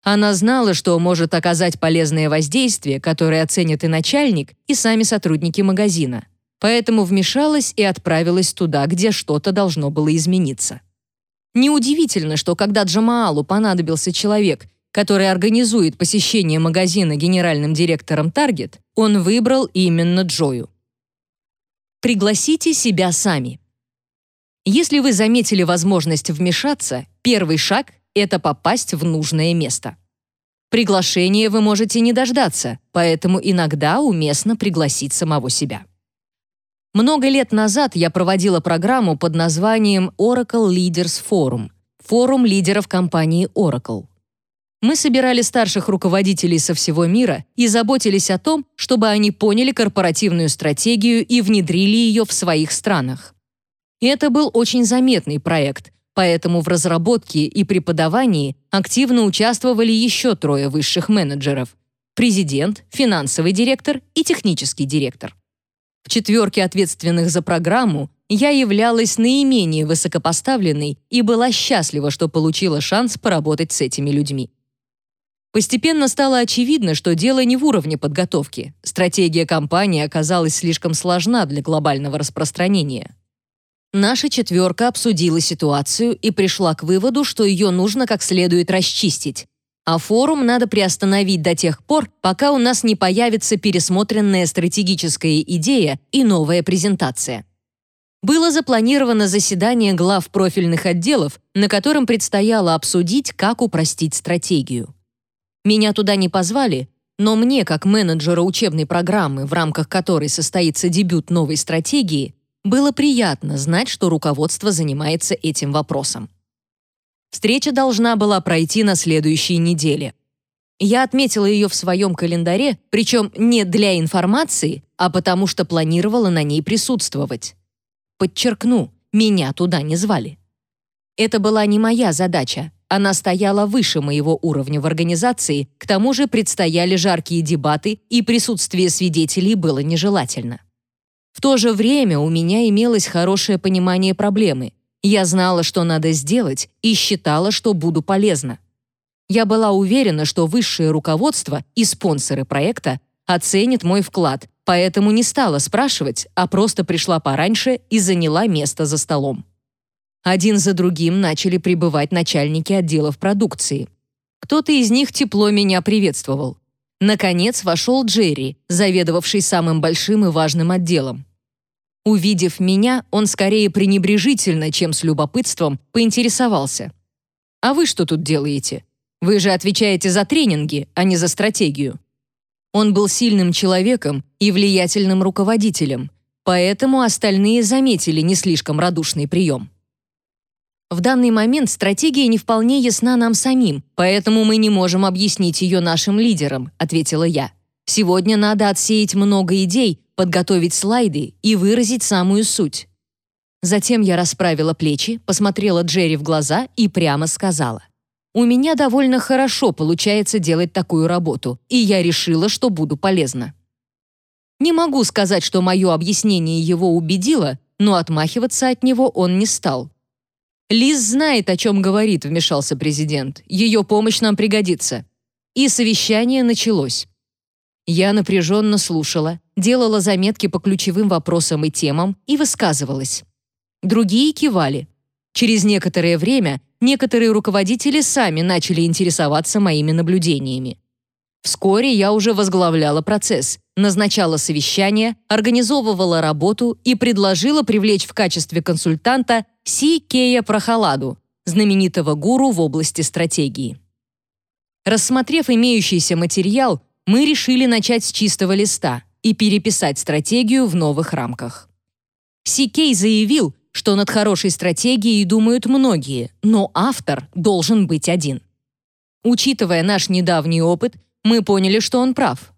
Она знала, что может оказать полезное воздействие, которое оценит и начальник, и сами сотрудники магазина. Поэтому вмешалась и отправилась туда, где что-то должно было измениться. Неудивительно, что когда Джамаалу понадобился человек, который организует посещение магазина генеральным директором Target, он выбрал именно Джою. Пригласите себя сами. Если вы заметили возможность вмешаться, первый шаг — это попасть в нужное место. Приглашение вы можете не дождаться, поэтому иногда уместно пригласить самого себя. Много лет назад я проводила программу под названием Oracle Leaders Forum — форум лидеров компании Oracle. Мы собирали старших руководителей со всего мира и заботились о том, чтобы они поняли корпоративную стратегию и внедрили ее в своих странах. И это был очень заметный проект, поэтому в разработке и преподавании активно участвовали еще трое высших менеджеров – президент, финансовый директор и технический директор. В четверке ответственных за программу я являлась наименее высокопоставленной и была счастлива, что получила шанс поработать с этими людьми. Постепенно стало очевидно, что дело не в уровне подготовки. Стратегия компании оказалась слишком сложна для глобального распространения. Наша четверка обсудила ситуацию и пришла к выводу, что ее нужно как следует расчистить. А форум надо приостановить до тех пор, пока у нас не появится пересмотренная стратегическая идея и новая презентация. Было запланировано заседание глав профильных отделов, на котором предстояло обсудить, как упростить стратегию. Меня туда не позвали, Но мне, как менеджеру учебной программы, в рамках которой состоится дебют новой стратегии, было приятно знать, что руководство занимается этим вопросом. Встреча должна была пройти на следующей неделе. Я отметила ее в своем календаре, причем не для информации, а потому что планировала на ней присутствовать. Подчеркну, меня туда не звали. Это была не моя задача. Она стояла выше моего уровня в организации, к тому же предстояли жаркие дебаты, и присутствие свидетелей было нежелательно. В то же время у меня имелось хорошее понимание проблемы. Я знала, что надо сделать, и считала, что буду полезна. Я была уверена, что высшее руководство и спонсоры проекта оценят мой вклад, поэтому не стала спрашивать, а просто пришла пораньше и заняла место за столом. Один за другим начали прибывать начальники отделов продукции. Кто-то из них тепло меня приветствовал. Наконец вошел Джерри, заведовавший самым большим и важным отделом. Увидев меня, он скорее пренебрежительно, чем с любопытством, поинтересовался. «А вы что тут делаете? Вы же отвечаете за тренинги, а не за стратегию». Он был сильным человеком и влиятельным руководителем, поэтому остальные заметили не слишком радушный прием. В данный момент стратегия не вполне ясна нам самим, поэтому мы не можем объяснить ее нашим лидерам, ответила я. Сегодня надо отсеять много идей, подготовить слайды и выразить самую суть. Затем я расправила плечи, посмотрела Джерри в глаза и прямо сказала: "У меня довольно хорошо получается делать такую работу, и я решила, что буду полезна". Не могу сказать, что мое объяснение его убедило, но отмахиваться от него он не стал. «Лиз знает, о чем говорит», — вмешался президент. «Ее помощь нам пригодится». И совещание началось. Я напряженно слушала, делала заметки по ключевым вопросам и темам и высказывалась. Другие кивали. Через некоторое время некоторые руководители сами начали интересоваться моими наблюдениями. Вскоре я уже возглавляла процесс, назначала совещания, организовывала работу и предложила привлечь в качестве консультанта Си Кея Прохаладу, знаменитого гуру в области стратегии. Рассмотрев имеющийся материал, мы решили начать с чистого листа и переписать стратегию в новых рамках. Си Кей заявил, что над хорошей стратегией думают многие, но автор должен быть один. Учитывая наш недавний опыт, мы поняли, что он прав.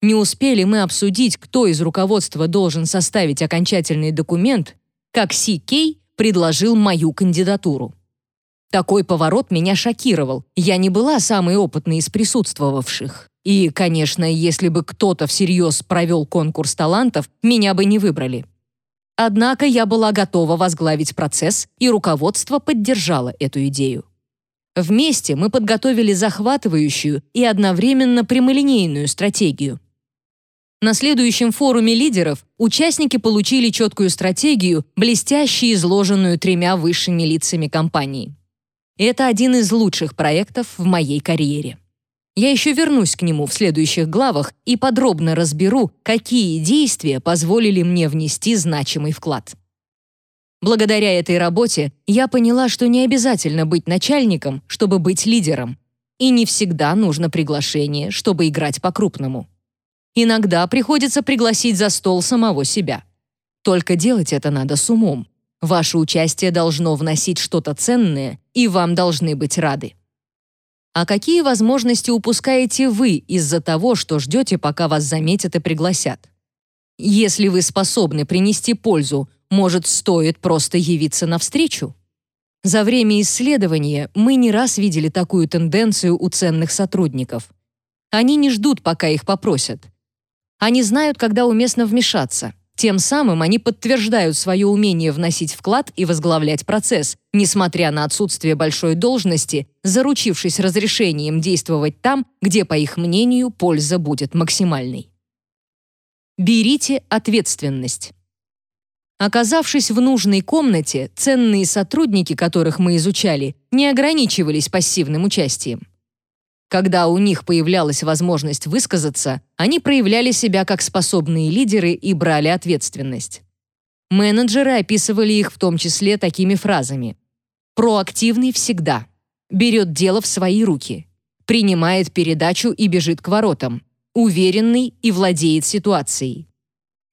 Не успели мы обсудить, кто из руководства должен составить окончательный документ, как Си Кей предложил мою кандидатуру. Такой поворот меня шокировал. Я не была самой опытной из присутствовавших. И, конечно, если бы кто-то всерьез провел конкурс талантов, меня бы не выбрали. Однако я была готова возглавить процесс, и руководство поддержало эту идею. Вместе мы подготовили захватывающую и одновременно прямолинейную стратегию. На следующем форуме лидеров участники получили четкую стратегию, блестяще изложенную тремя высшими лицами компании. Это один из лучших проектов в моей карьере. Я еще вернусь к нему в следующих главах и подробно разберу, какие действия позволили мне внести значимый вклад. Благодаря этой работе я поняла, что не обязательно быть начальником, чтобы быть лидером, и не всегда нужно приглашение, чтобы играть по-крупному. Иногда приходится пригласить за стол самого себя. Только делать это надо с умом. Ваше участие должно вносить что-то ценное, и вам должны быть рады. А какие возможности упускаете вы из-за того, что ждете, пока вас заметят и пригласят? Если вы способны принести пользу, может, стоит просто явиться навстречу? За время исследования мы не раз видели такую тенденцию у ценных сотрудников. Они не ждут, пока их попросят. Они знают, когда уместно вмешаться. Тем самым они подтверждают свое умение вносить вклад и возглавлять процесс, несмотря на отсутствие большой должности, заручившись разрешением действовать там, где, по их мнению, польза будет максимальной. Берите ответственность. Оказавшись в нужной комнате, ценные сотрудники, которых мы изучали, не ограничивались пассивным участием. Когда у них появлялась возможность высказаться, они проявляли себя как способные лидеры и брали ответственность. Менеджеры описывали их в том числе такими фразами. «Проактивный всегда. Берет дело в свои руки. Принимает передачу и бежит к воротам. уверенный и владеет ситуацией.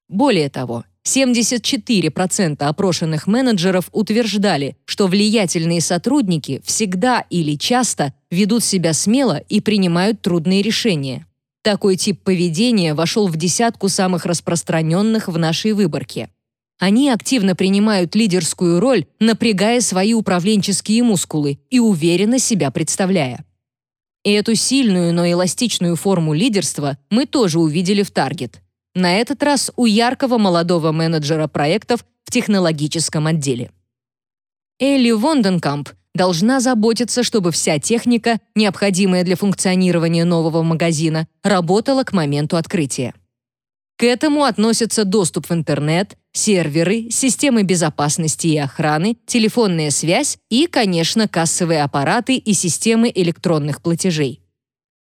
Более того, 74% опрошенных менеджеров утверждали, что влиятельные сотрудники всегда или часто ведут себя смело и принимают трудные решения. Такой тип поведения вошел в десятку самых распространенных в нашей выборке. Они активно принимают лидерскую роль, напрягая свои управленческие мускулы и уверенно себя представляя. И эту сильную, но эластичную форму лидерства мы тоже увидели в Target. На этот раз у яркого молодого менеджера проектов в технологическом отделе. Элли Вонденкамп должна заботиться, чтобы вся техника, необходимая для функционирования нового магазина, работала к моменту открытия. К этому относятся доступ в интернет, серверы, системы безопасности и охраны, телефонная связь и, конечно, кассовые аппараты и системы электронных платежей.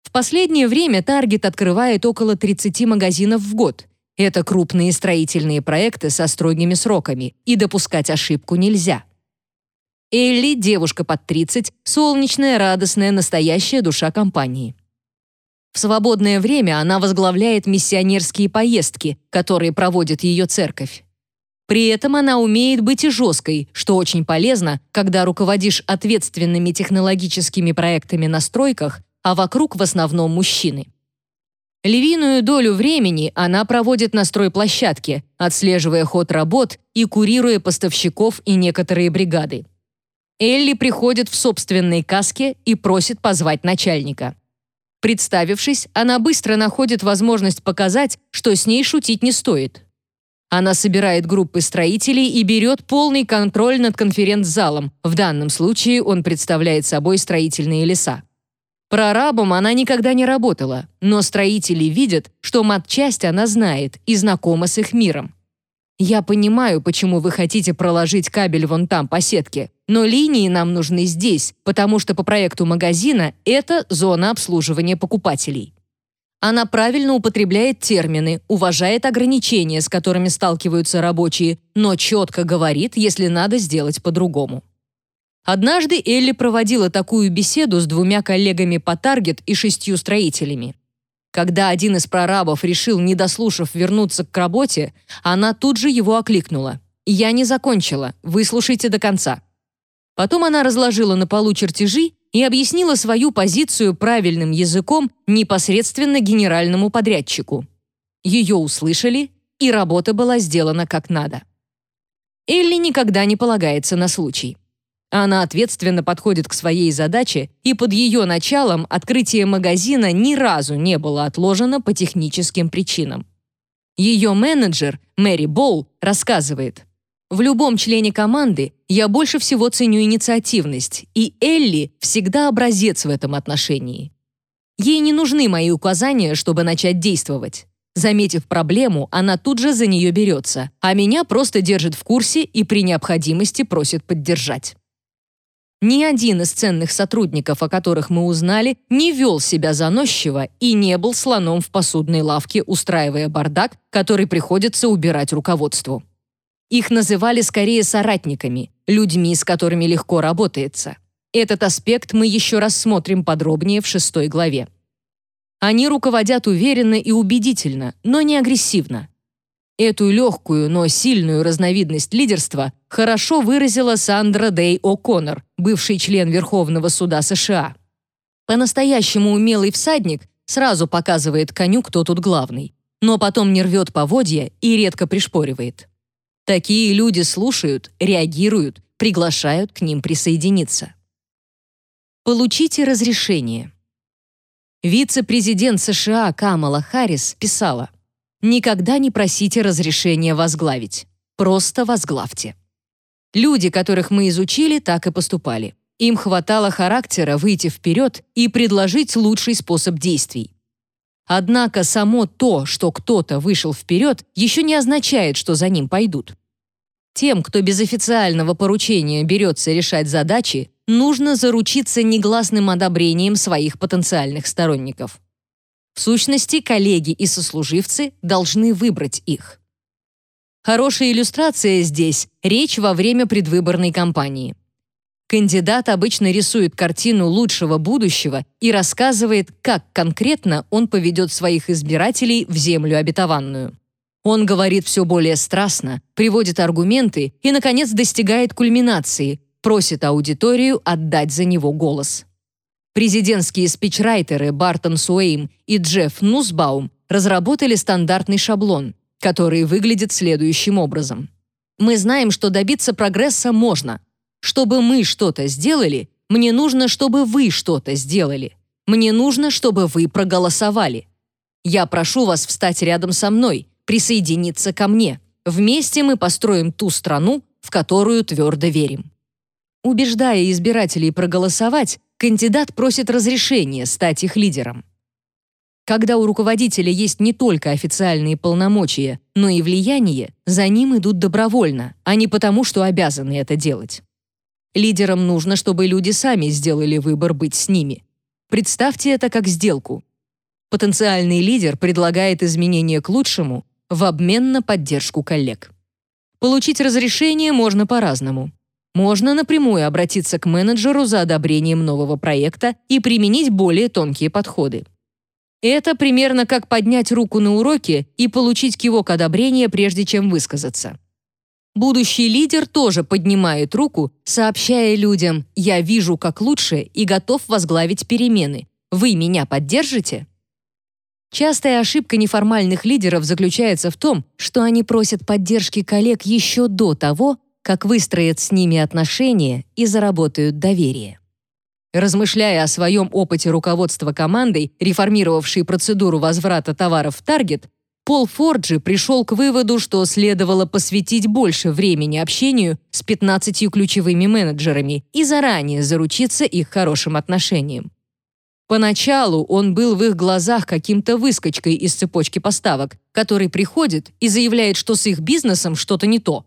В последнее время Target открывает около 30 магазинов в год. Это крупные строительные проекты со строгими сроками, и допускать ошибку нельзя. Элли, девушка под 30, солнечная, радостная, настоящая душа компании. В свободное время она возглавляет миссионерские поездки, которые проводит ее церковь. При этом она умеет быть и жесткой, что очень полезно, когда руководишь ответственными технологическими проектами на стройках, а вокруг в основном мужчины. Львиную долю времени она проводит на стройплощадке, отслеживая ход работ и курируя поставщиков и некоторые бригады. Элли приходит в собственной каске и просит позвать начальника. Представившись, она быстро находит возможность показать, что с ней шутить не стоит. Она собирает группы строителей и берет полный контроль над конференц-залом. В данном случае он представляет собой строительные леса. Прорабом она никогда не работала, но строители видят, что матчасть она знает и знакома с их миром. Я понимаю, почему вы хотите проложить кабель вон там по сетке, но линии нам нужны здесь, потому что по проекту магазина это зона обслуживания покупателей. Она правильно употребляет термины, уважает ограничения, с которыми сталкиваются рабочие, но четко говорит, если надо сделать по-другому. Однажды Элли проводила такую беседу с двумя коллегами по Таргет и шестью строителями. Когда один из прорабов решил, не дослушав, вернуться к работе, она тут же его окликнула. «Я не закончила. Выслушайте до конца». Потом она разложила на полу чертежи и объяснила свою позицию правильным языком непосредственно генеральному подрядчику. Ее услышали, и работа была сделана как надо. Элли никогда не полагается на случай. Она ответственно подходит к своей задаче, и под ее началом открытие магазина ни разу не было отложено по техническим причинам. Ее менеджер, Мэри Боул, рассказывает, «В любом члене команды я больше всего ценю инициативность, и Элли всегда образец в этом отношении. Ей не нужны мои указания, чтобы начать действовать. Заметив проблему, она тут же за нее берется, а меня просто держит в курсе и при необходимости просит поддержать. Ни один из ценных сотрудников, о которых мы узнали, не вел себя заносчиво и не был слоном в посудной лавке, устраивая бардак, который приходится убирать руководству. Их называли скорее соратниками, людьми, с которыми легко работается. Этот аспект мы еще рассмотрим подробнее в шестой главе. Они руководят уверенно и убедительно, но не агрессивно. Эту легкую, но сильную разновидность лидерства хорошо выразила Сандра Дэй О'Коннор, бывший член Верховного суда США. По-настоящему умелый всадник сразу показывает коню, кто тут главный, но потом не рвет поводья и редко пришпоривает. Такие люди слушают, реагируют, приглашают к ним присоединиться. Получите разрешение. Вице-президент США Камала Харрис писала – Никогда не просите разрешения возглавить. Просто возглавьте. Люди, которых мы изучили, так и поступали. Им хватало характера выйти вперед и предложить лучший способ действий. Однако само то, что кто-то вышел вперед, еще не означает, что за ним пойдут. Тем, кто без официального поручения берется решать задачи, нужно заручиться негласным одобрением своих потенциальных сторонников. В сущности, коллеги и сослуживцы должны выбрать их. Хорошая иллюстрация здесь – речь во время предвыборной кампании. Кандидат обычно рисует картину лучшего будущего и рассказывает, как конкретно он поведет своих избирателей в землю обетованную. Он говорит все более страстно, приводит аргументы и, наконец, достигает кульминации, просит аудиторию отдать за него голос. Президентские спичрайтеры Бартон Суэйм и Джефф Нусбаум разработали стандартный шаблон, который выглядит следующим образом. Мы знаем, что добиться прогресса можно – чтобы мы что-то сделали, мне нужно, чтобы вы что-то сделали. Мне нужно, чтобы вы проголосовали. Я прошу вас встать рядом со мной, присоединиться ко мне. Вместе мы построим ту страну, в которую твердо верим. Убеждая избирателей проголосовать, кандидат просит разрешения стать их лидером. Когда у руководителя есть не только официальные полномочия, но и влияние, за ним идут добровольно, а не потому, что обязаны это делать. Лидерам нужно, чтобы люди сами сделали выбор быть с ними. Представьте это как сделку. Потенциальный лидер предлагает изменения к лучшему в обмен на поддержку коллег. Получить разрешение можно по-разному. Можно напрямую обратиться к менеджеру за одобрением нового проекта и применить более тонкие подходы. Это примерно как поднять руку на уроке и получить кивок одобрения, прежде чем высказаться. Будущий лидер тоже поднимает руку, сообщая людям «Я вижу, как лучше и готов возглавить перемены. Вы меня поддержите?» Частая ошибка неформальных лидеров заключается в том, что они просят поддержки коллег еще до того, как выстроят с ними отношения и заработают доверие. Размышляя о своем опыте руководства командой, реформировавшей процедуру возврата товаров в Таргет, Пол Форджи пришел к выводу, что следовало посвятить больше времени общению с 15 ключевыми менеджерами и заранее заручиться их хорошим отношением. Поначалу он был в их глазах каким-то выскочкой из цепочки поставок, который приходит и заявляет, что с их бизнесом что-то не то.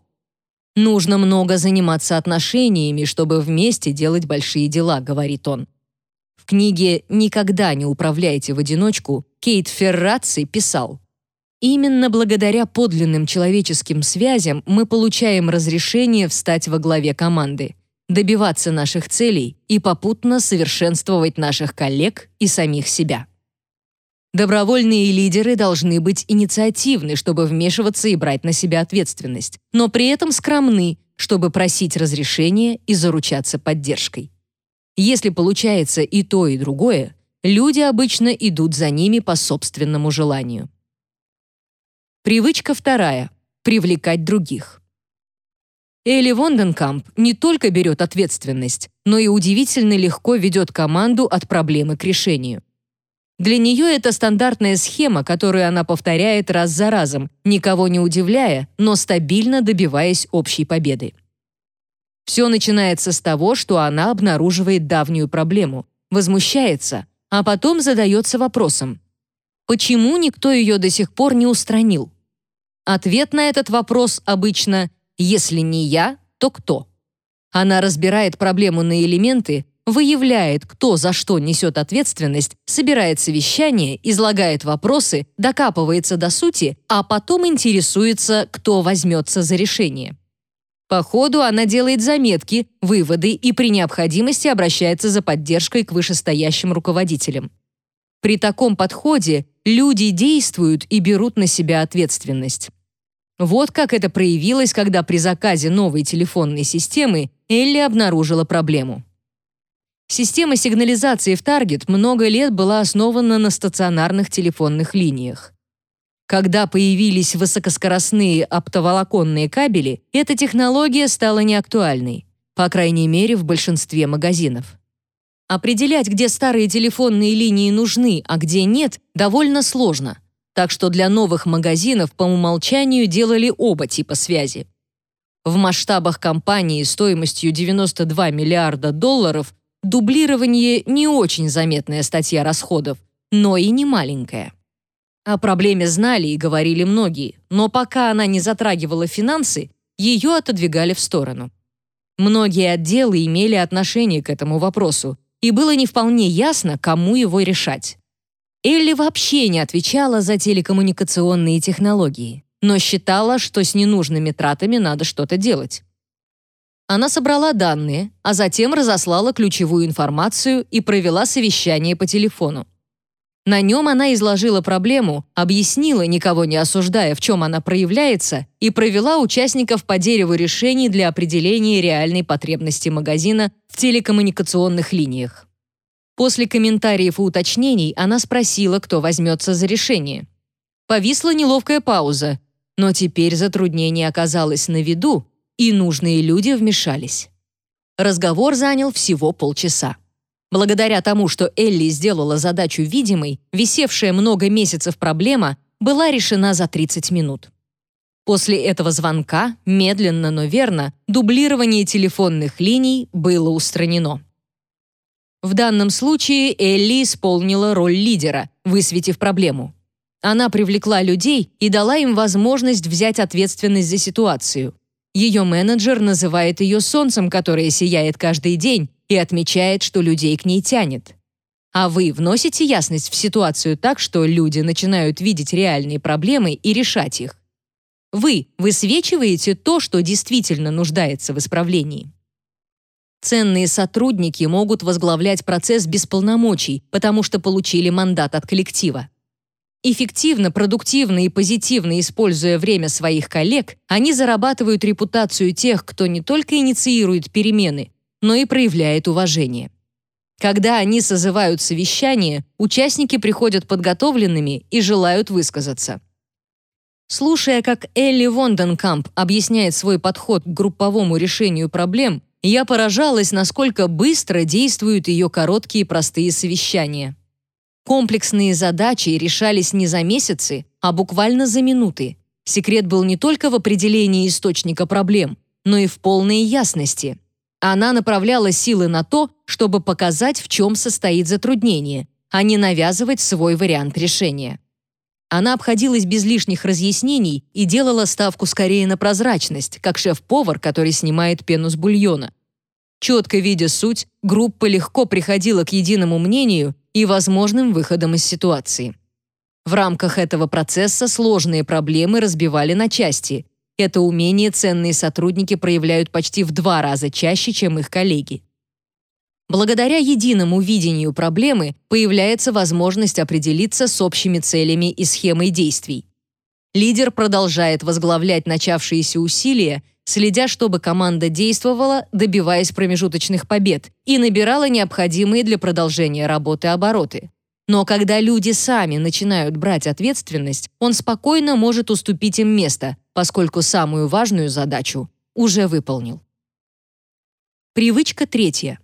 «Нужно много заниматься отношениями, чтобы вместе делать большие дела», — говорит он. В книге «Никогда не управляйте в одиночку» Кейт Ферраци писал Именно благодаря подлинным человеческим связям мы получаем разрешение встать во главе команды, добиваться наших целей и попутно совершенствовать наших коллег и самих себя. Добровольные лидеры должны быть инициативны, чтобы вмешиваться и брать на себя ответственность, но при этом скромны, чтобы просить разрешения и заручаться поддержкой. Если получается и то, и другое, люди обычно идут за ними по собственному желанию. Привычка вторая — привлекать других. Элли Вонденкамп не только берет ответственность, но и удивительно легко ведет команду от проблемы к решению. Для нее это стандартная схема, которую она повторяет раз за разом, никого не удивляя, но стабильно добиваясь общей победы. Все начинается с того, что она обнаруживает давнюю проблему, возмущается, а потом задается вопросом, почему никто ее до сих пор не устранил? Ответ на этот вопрос обычно «если не я, то кто?». Она разбирает проблему на элементы, выявляет, кто за что несет ответственность, собирает совещание, излагает вопросы, докапывается до сути, а потом интересуется, кто возьмется за решение. По ходу она делает заметки, выводы и при необходимости обращается за поддержкой к вышестоящим руководителям. При таком подходе люди действуют и берут на себя ответственность. Вот как это проявилось, когда при заказе новой телефонной системы Элли обнаружила проблему. Система сигнализации в Target много лет была основана на стационарных телефонных линиях. Когда появились высокоскоростные оптоволоконные кабели, эта технология стала неактуальной, по крайней мере, в большинстве магазинов. Определять, где старые телефонные линии нужны, а где нет, довольно сложно. Так что для новых магазинов по умолчанию делали оба типа связи. В масштабах компании стоимостью 92 миллиарда долларов дублирование не очень заметная статья расходов, но и не маленькая. О проблеме знали и говорили многие, но пока она не затрагивала финансы, ее отодвигали в сторону. Многие отделы имели отношение к этому вопросу, и было не вполне ясно, кому его решать. Элли вообще не отвечала за телекоммуникационные технологии, но считала, что с ненужными тратами надо что-то делать. Она собрала данные, а затем разослала ключевую информацию и провела совещание по телефону. На нем она изложила проблему, объяснила, никого не осуждая, в чем она проявляется, и провела участников по дереву решений для определения реальной потребности магазина в телекоммуникационных линиях. После комментариев и уточнений она спросила, кто возьмется за решение. Повисла неловкая пауза, но теперь затруднение оказалось на виду, и нужные люди вмешались. Разговор занял всего полчаса. Благодаря тому, что Элли сделала задачу видимой, висевшая много месяцев проблема была решена за 30 минут. После этого звонка, медленно, но верно, дублирование телефонных линий было устранено. В данном случае Элли исполнила роль лидера, высветив проблему. Она привлекла людей и дала им возможность взять ответственность за ситуацию. Ее менеджер называет ее солнцем, которое сияет каждый день, и отмечает, что людей к ней тянет. А вы вносите ясность в ситуацию так, что люди начинают видеть реальные проблемы и решать их. Вы высвечиваете то, что действительно нуждается в исправлении. Ценные сотрудники могут возглавлять процесс без полномочий, потому что получили мандат от коллектива. Эффективно, продуктивно и позитивно используя время своих коллег, они зарабатывают репутацию тех, кто не только инициирует перемены, но и проявляет уважение. Когда они созывают совещание, участники приходят подготовленными и желают высказаться. Слушая, как Элли Вонденкамп объясняет свой подход к групповому решению проблем, я поражалась, насколько быстро действуют ее короткие простые совещания. Комплексные задачи решались не за месяцы, а буквально за минуты. Секрет был не только в определении источника проблем, но и в полной ясности. Она направляла силы на то, чтобы показать, в чем состоит затруднение, а не навязывать свой вариант решения. Она обходилась без лишних разъяснений и делала ставку скорее на прозрачность, как шеф-повар, который снимает пену с бульона. Четко видя суть, группа легко приходила к единому мнению и возможным выходам из ситуации. В рамках этого процесса сложные проблемы разбивали на части, это умение ценные сотрудники проявляют почти в два раза чаще, чем их коллеги. Благодаря единому видению проблемы появляется возможность определиться с общими целями и схемой действий. Лидер продолжает возглавлять начавшиеся усилия, следя, чтобы команда действовала, добиваясь промежуточных побед и набирала необходимые для продолжения работы обороты. Но когда люди сами начинают брать ответственность, он спокойно может уступить им место, поскольку самую важную задачу уже выполнил. Привычка третья.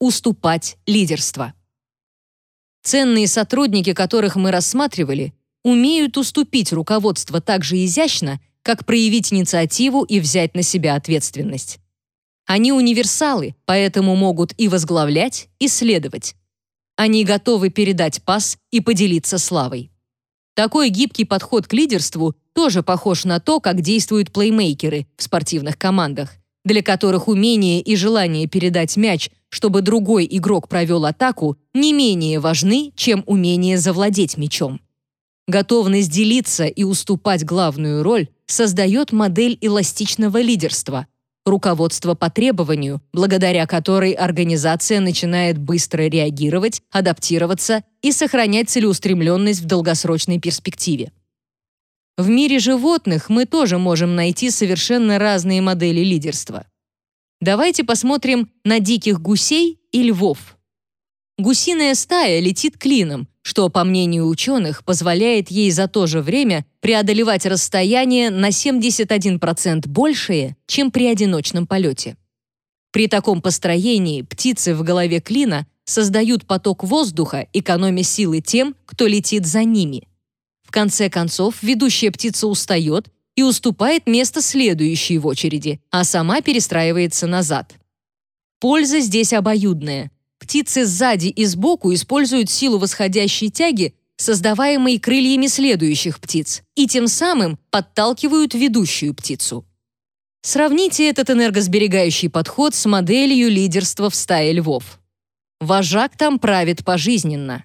Уступать лидерство. Ценные сотрудники, которых мы рассматривали, умеют уступить руководство так же изящно, как проявить инициативу и взять на себя ответственность. Они универсалы, поэтому могут и возглавлять, и следовать. Они готовы передать пас и поделиться славой. Такой гибкий подход к лидерству тоже похож на то, как действуют плеймейкеры в спортивных командах, для которых умение и желание передать мяч, чтобы другой игрок провел атаку, не менее важны, чем умение завладеть мячом. Готовность делиться и уступать главную роль создает модель эластичного лидерства – руководство по требованию, благодаря которой организация начинает быстро реагировать, адаптироваться и сохранять целеустремленность в долгосрочной перспективе. В мире животных мы тоже можем найти совершенно разные модели лидерства. Давайте посмотрим на диких гусей и львов. Гусиная стая летит клином, что, по мнению ученых, позволяет ей за то же время преодолевать расстояние на 71% большее, чем при одиночном полете. При таком построении птицы в голове клина создают поток воздуха, экономя силы тем, кто летит за ними. В конце концов, ведущая птица устает и уступает место следующей в очереди, а сама перестраивается назад. Польза здесь обоюдная. Птицы сзади и сбоку используют силу восходящей тяги, создаваемой крыльями следующих птиц, и тем самым подталкивают ведущую птицу. Сравните этот энергосберегающий подход с моделью лидерства в стае львов. Вожак там правит пожизненно.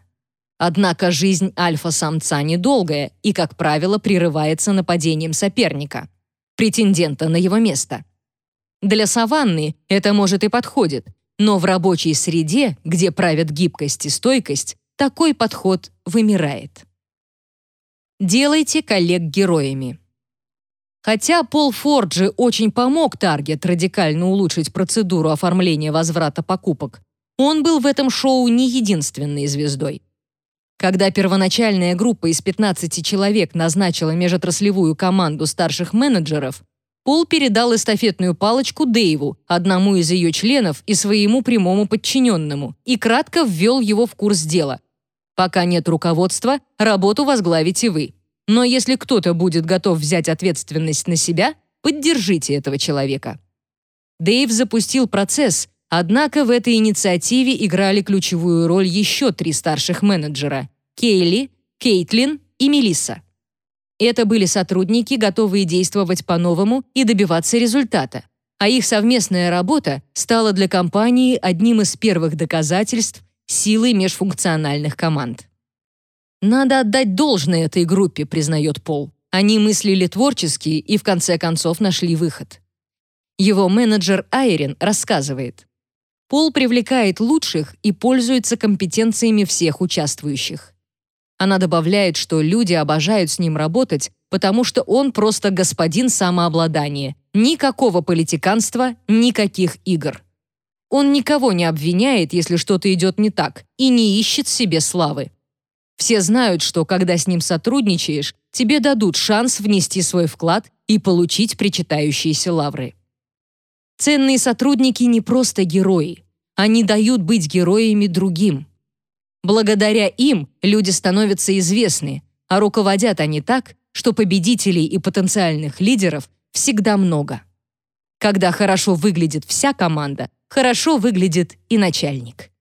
Однако жизнь альфа-самца недолгая и, как правило, прерывается нападением соперника, претендента на его место. Для саванны это может и подходит, но в рабочей среде, где правят гибкость и стойкость, такой подход вымирает. Делайте коллег героями. Хотя Пол Форджи очень помог Таргет радикально улучшить процедуру оформления возврата покупок, он был в этом шоу не единственной звездой. Когда первоначальная группа из 15 человек назначила межотраслевую команду старших менеджеров, Пол передал эстафетную палочку Дэйву, одному из ее членов и своему прямому подчиненному, и кратко ввел его в курс дела. Пока нет руководства, работу возглавите вы. Но если кто-то будет готов взять ответственность на себя, поддержите этого человека. Дэйв запустил процесс, однако в этой инициативе играли ключевую роль еще три старших менеджера – Кейли, Кейтлин и Мелисса. Это были сотрудники, готовые действовать по-новому и добиваться результата. А их совместная работа стала для компании одним из первых доказательств силы межфункциональных команд. Надо отдать должное этой группе, признает Пол. Они мыслили творчески и в конце концов нашли выход. Его менеджер Айрин рассказывает. Пол привлекает лучших и пользуется компетенциями всех участвующих. Она добавляет, что люди обожают с ним работать, потому что он просто господин самообладания. Никакого политиканства, никаких игр. Он никого не обвиняет, если что-то идет не так, и не ищет себе славы. Все знают, что когда с ним сотрудничаешь, тебе дадут шанс внести свой вклад и получить причитающиеся лавры. Ценные сотрудники не просто герои. Они дают быть героями другим. Благодаря им люди становятся известны, а руководят они так, что победителей и потенциальных лидеров всегда много. Когда хорошо выглядит вся команда, хорошо выглядит и начальник.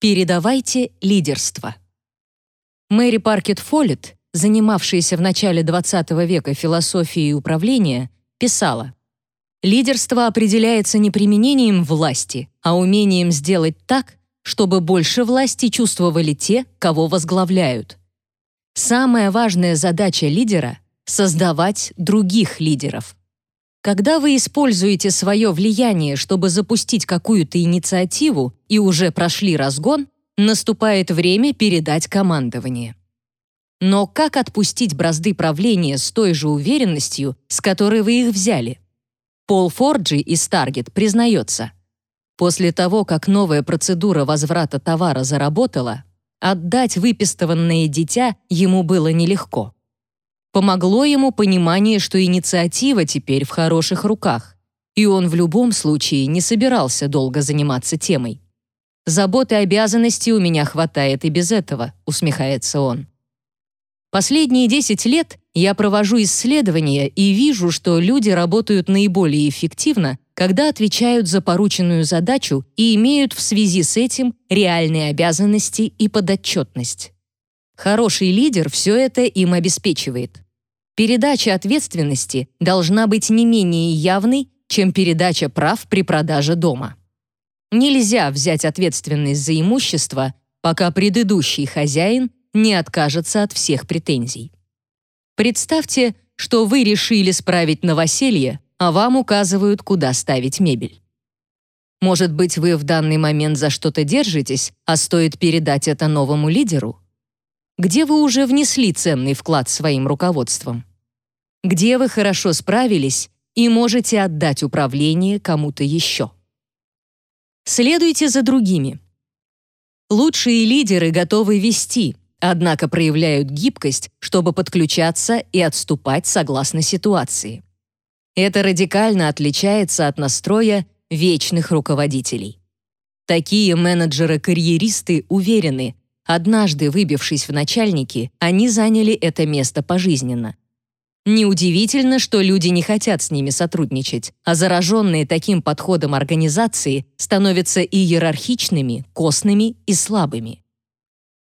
Передавайте лидерство. Мэри Паркет Фоллетт, занимавшаяся в начале XX века философией управления, писала «Лидерство определяется не применением власти, а умением сделать так, чтобы больше власти чувствовали те, кого возглавляют. Самая важная задача лидера — создавать других лидеров. Когда вы используете свое влияние, чтобы запустить какую-то инициативу и уже прошли разгон, Наступает время передать командование. Но как отпустить бразды правления с той же уверенностью, с которой вы их взяли? Пол Форджи из Target признается. После того, как новая процедура возврата товара заработала, отдать выпистыванное дитя ему было нелегко. Помогло ему понимание, что инициатива теперь в хороших руках, и он в любом случае не собирался долго заниматься темой. Заботы и обязанностей у меня хватает и без этого», — усмехается он. Последние 10 лет я провожу исследования и вижу, что люди работают наиболее эффективно, когда отвечают за порученную задачу и имеют в связи с этим реальные обязанности и подотчетность. Хороший лидер все это им обеспечивает. Передача ответственности должна быть не менее явной, чем передача прав при продаже дома. Нельзя взять ответственность за имущество, пока предыдущий хозяин не откажется от всех претензий. Представьте, что вы решили справить новоселье, а вам указывают, куда ставить мебель. Может быть, вы в данный момент за что-то держитесь, а стоит передать это новому лидеру? Где вы уже внесли ценный вклад своим руководством? Где вы хорошо справились и можете отдать управление кому-то еще? Следуйте за другими. Лучшие лидеры готовы вести, однако проявляют гибкость, чтобы подключаться и отступать согласно ситуации. Это радикально отличается от настроя вечных руководителей. Такие менеджеры-карьеристы уверены, однажды выбившись в начальники, они заняли это место пожизненно. Неудивительно, что люди не хотят с ними сотрудничать, а зараженные таким подходом организации становятся и иерархичными, костными и слабыми.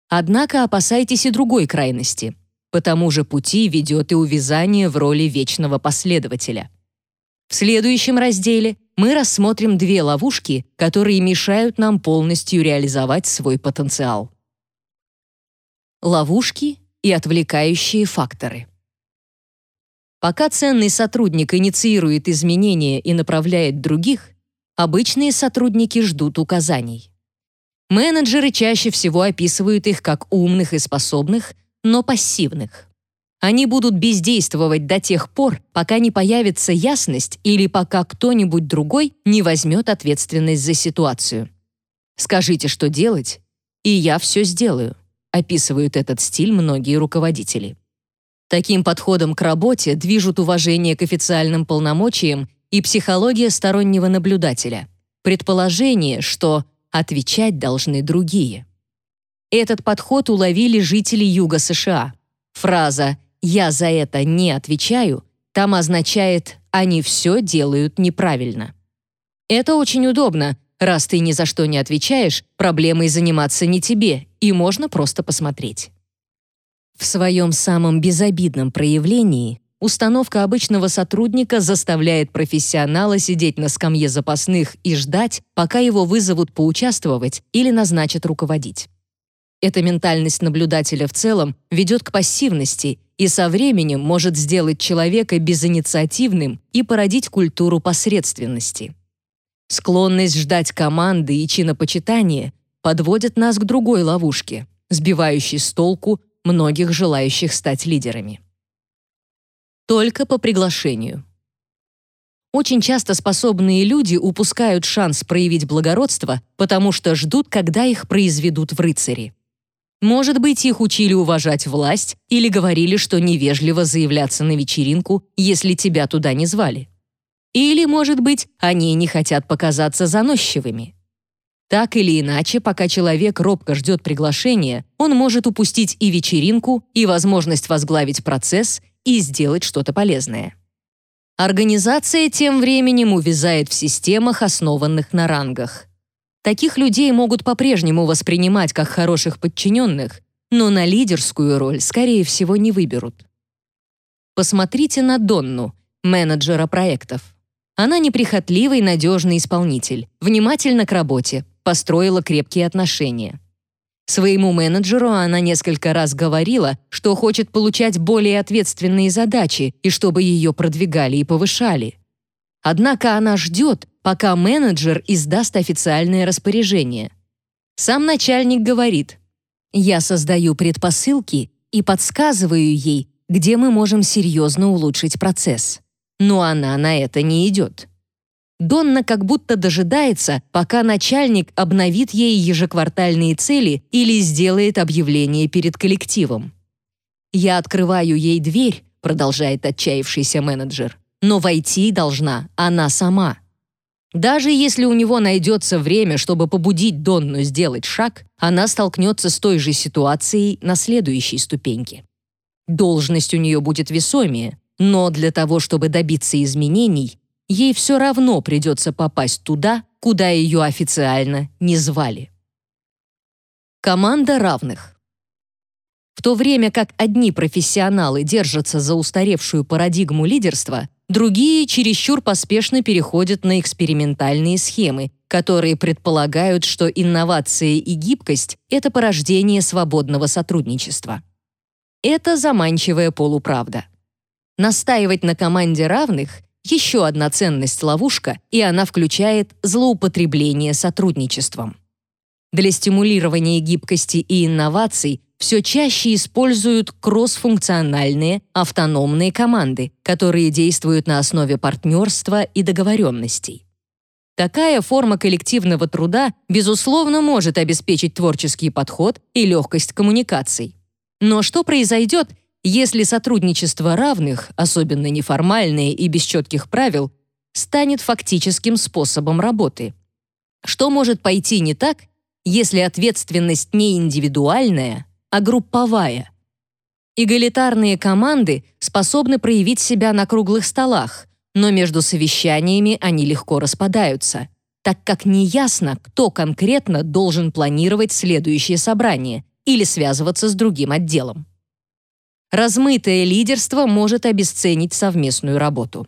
Однако опасайтесь и другой крайности. По тому же пути ведет и увязание в роли вечного последователя. В следующем разделе мы рассмотрим две ловушки, которые мешают нам полностью реализовать свой потенциал. Ловушки и отвлекающие факторы. Пока ценный сотрудник инициирует изменения и направляет других, обычные сотрудники ждут указаний. Менеджеры чаще всего описывают их как умных и способных, но пассивных. Они будут бездействовать до тех пор, пока не появится ясность или пока кто-нибудь другой не возьмет ответственность за ситуацию. «Скажите, что делать, и я все сделаю», описывают этот стиль многие руководители. Таким подходом к работе движут уважение к официальным полномочиям и психология стороннего наблюдателя. Предположение, что отвечать должны другие. Этот подход уловили жители Юга США. Фраза «я за это не отвечаю» там означает «они все делают неправильно». Это очень удобно, раз ты ни за что не отвечаешь, проблемой заниматься не тебе, и можно просто посмотреть. В своем самом безобидном проявлении Установка обычного сотрудника заставляет профессионала сидеть на скамье запасных и ждать, пока его вызовут поучаствовать или назначат руководить. Эта ментальность наблюдателя в целом ведет к пассивности и со временем может сделать человека безинициативным и породить культуру посредственности. Склонность ждать команды и чинопочитания подводят нас к другой ловушке, сбивающей с толку многих желающих стать лидерами. Только по приглашению. Очень часто способные люди упускают шанс проявить благородство, потому что ждут, когда их произведут в рыцари. Может быть, их учили уважать власть или говорили, что невежливо заявляться на вечеринку, если тебя туда не звали. Или, может быть, они не хотят показаться заносчивыми. Так или иначе, пока человек робко ждет приглашения, он может упустить и вечеринку, и возможность возглавить процесс, и сделать что-то полезное. Организация тем временем увязает в системах, основанных на рангах. Таких людей могут по-прежнему воспринимать как хороших подчиненных, но на лидерскую роль, скорее всего, не выберут. Посмотрите на Донну, менеджера проектов. Она неприхотливый, надежный исполнитель, внимательна к работе, построила крепкие отношения. Своему менеджеру она несколько раз говорила, что хочет получать более ответственные задачи и чтобы ее продвигали и повышали. Однако она ждет, пока менеджер издаст официальное распоряжение. Сам начальник говорит, «Я создаю предпосылки и подсказываю ей, где мы можем серьезно улучшить процесс». Но она на это не идет. Донна как будто дожидается, пока начальник обновит ей ежеквартальные цели или сделает объявление перед коллективом. «Я открываю ей дверь», — продолжает отчаявшийся менеджер, «но войти должна она сама». Даже если у него найдется время, чтобы побудить Донну сделать шаг, она столкнется с той же ситуацией на следующей ступеньке. Должность у нее будет весомее, но для того, чтобы добиться изменений, ей все равно придется попасть туда, куда ее официально не звали. Команда равных. В то время как одни профессионалы держатся за устаревшую парадигму лидерства, другие чересчур поспешно переходят на экспериментальные схемы, которые предполагают, что инновация и гибкость — это порождение свободного сотрудничества. Это заманчивая полуправда. Настаивать на команде равных еще одна ценность-ловушка, и она включает злоупотребление сотрудничеством. Для стимулирования гибкости и инноваций все чаще используют кроссфункциональные автономные команды, которые действуют на основе партнерства и договоренностей. Такая форма коллективного труда, безусловно, может обеспечить творческий подход и легкость коммуникаций. Но что произойдет, если сотрудничество равных, особенно неформальное и без четких правил, станет фактическим способом работы. Что может пойти не так, если ответственность не индивидуальная, а групповая? Эгалитарные команды способны проявить себя на круглых столах, но между совещаниями они легко распадаются, так как неясно, кто конкретно должен планировать следующее собрание или связываться с другим отделом. Размытое лидерство может обесценить совместную работу.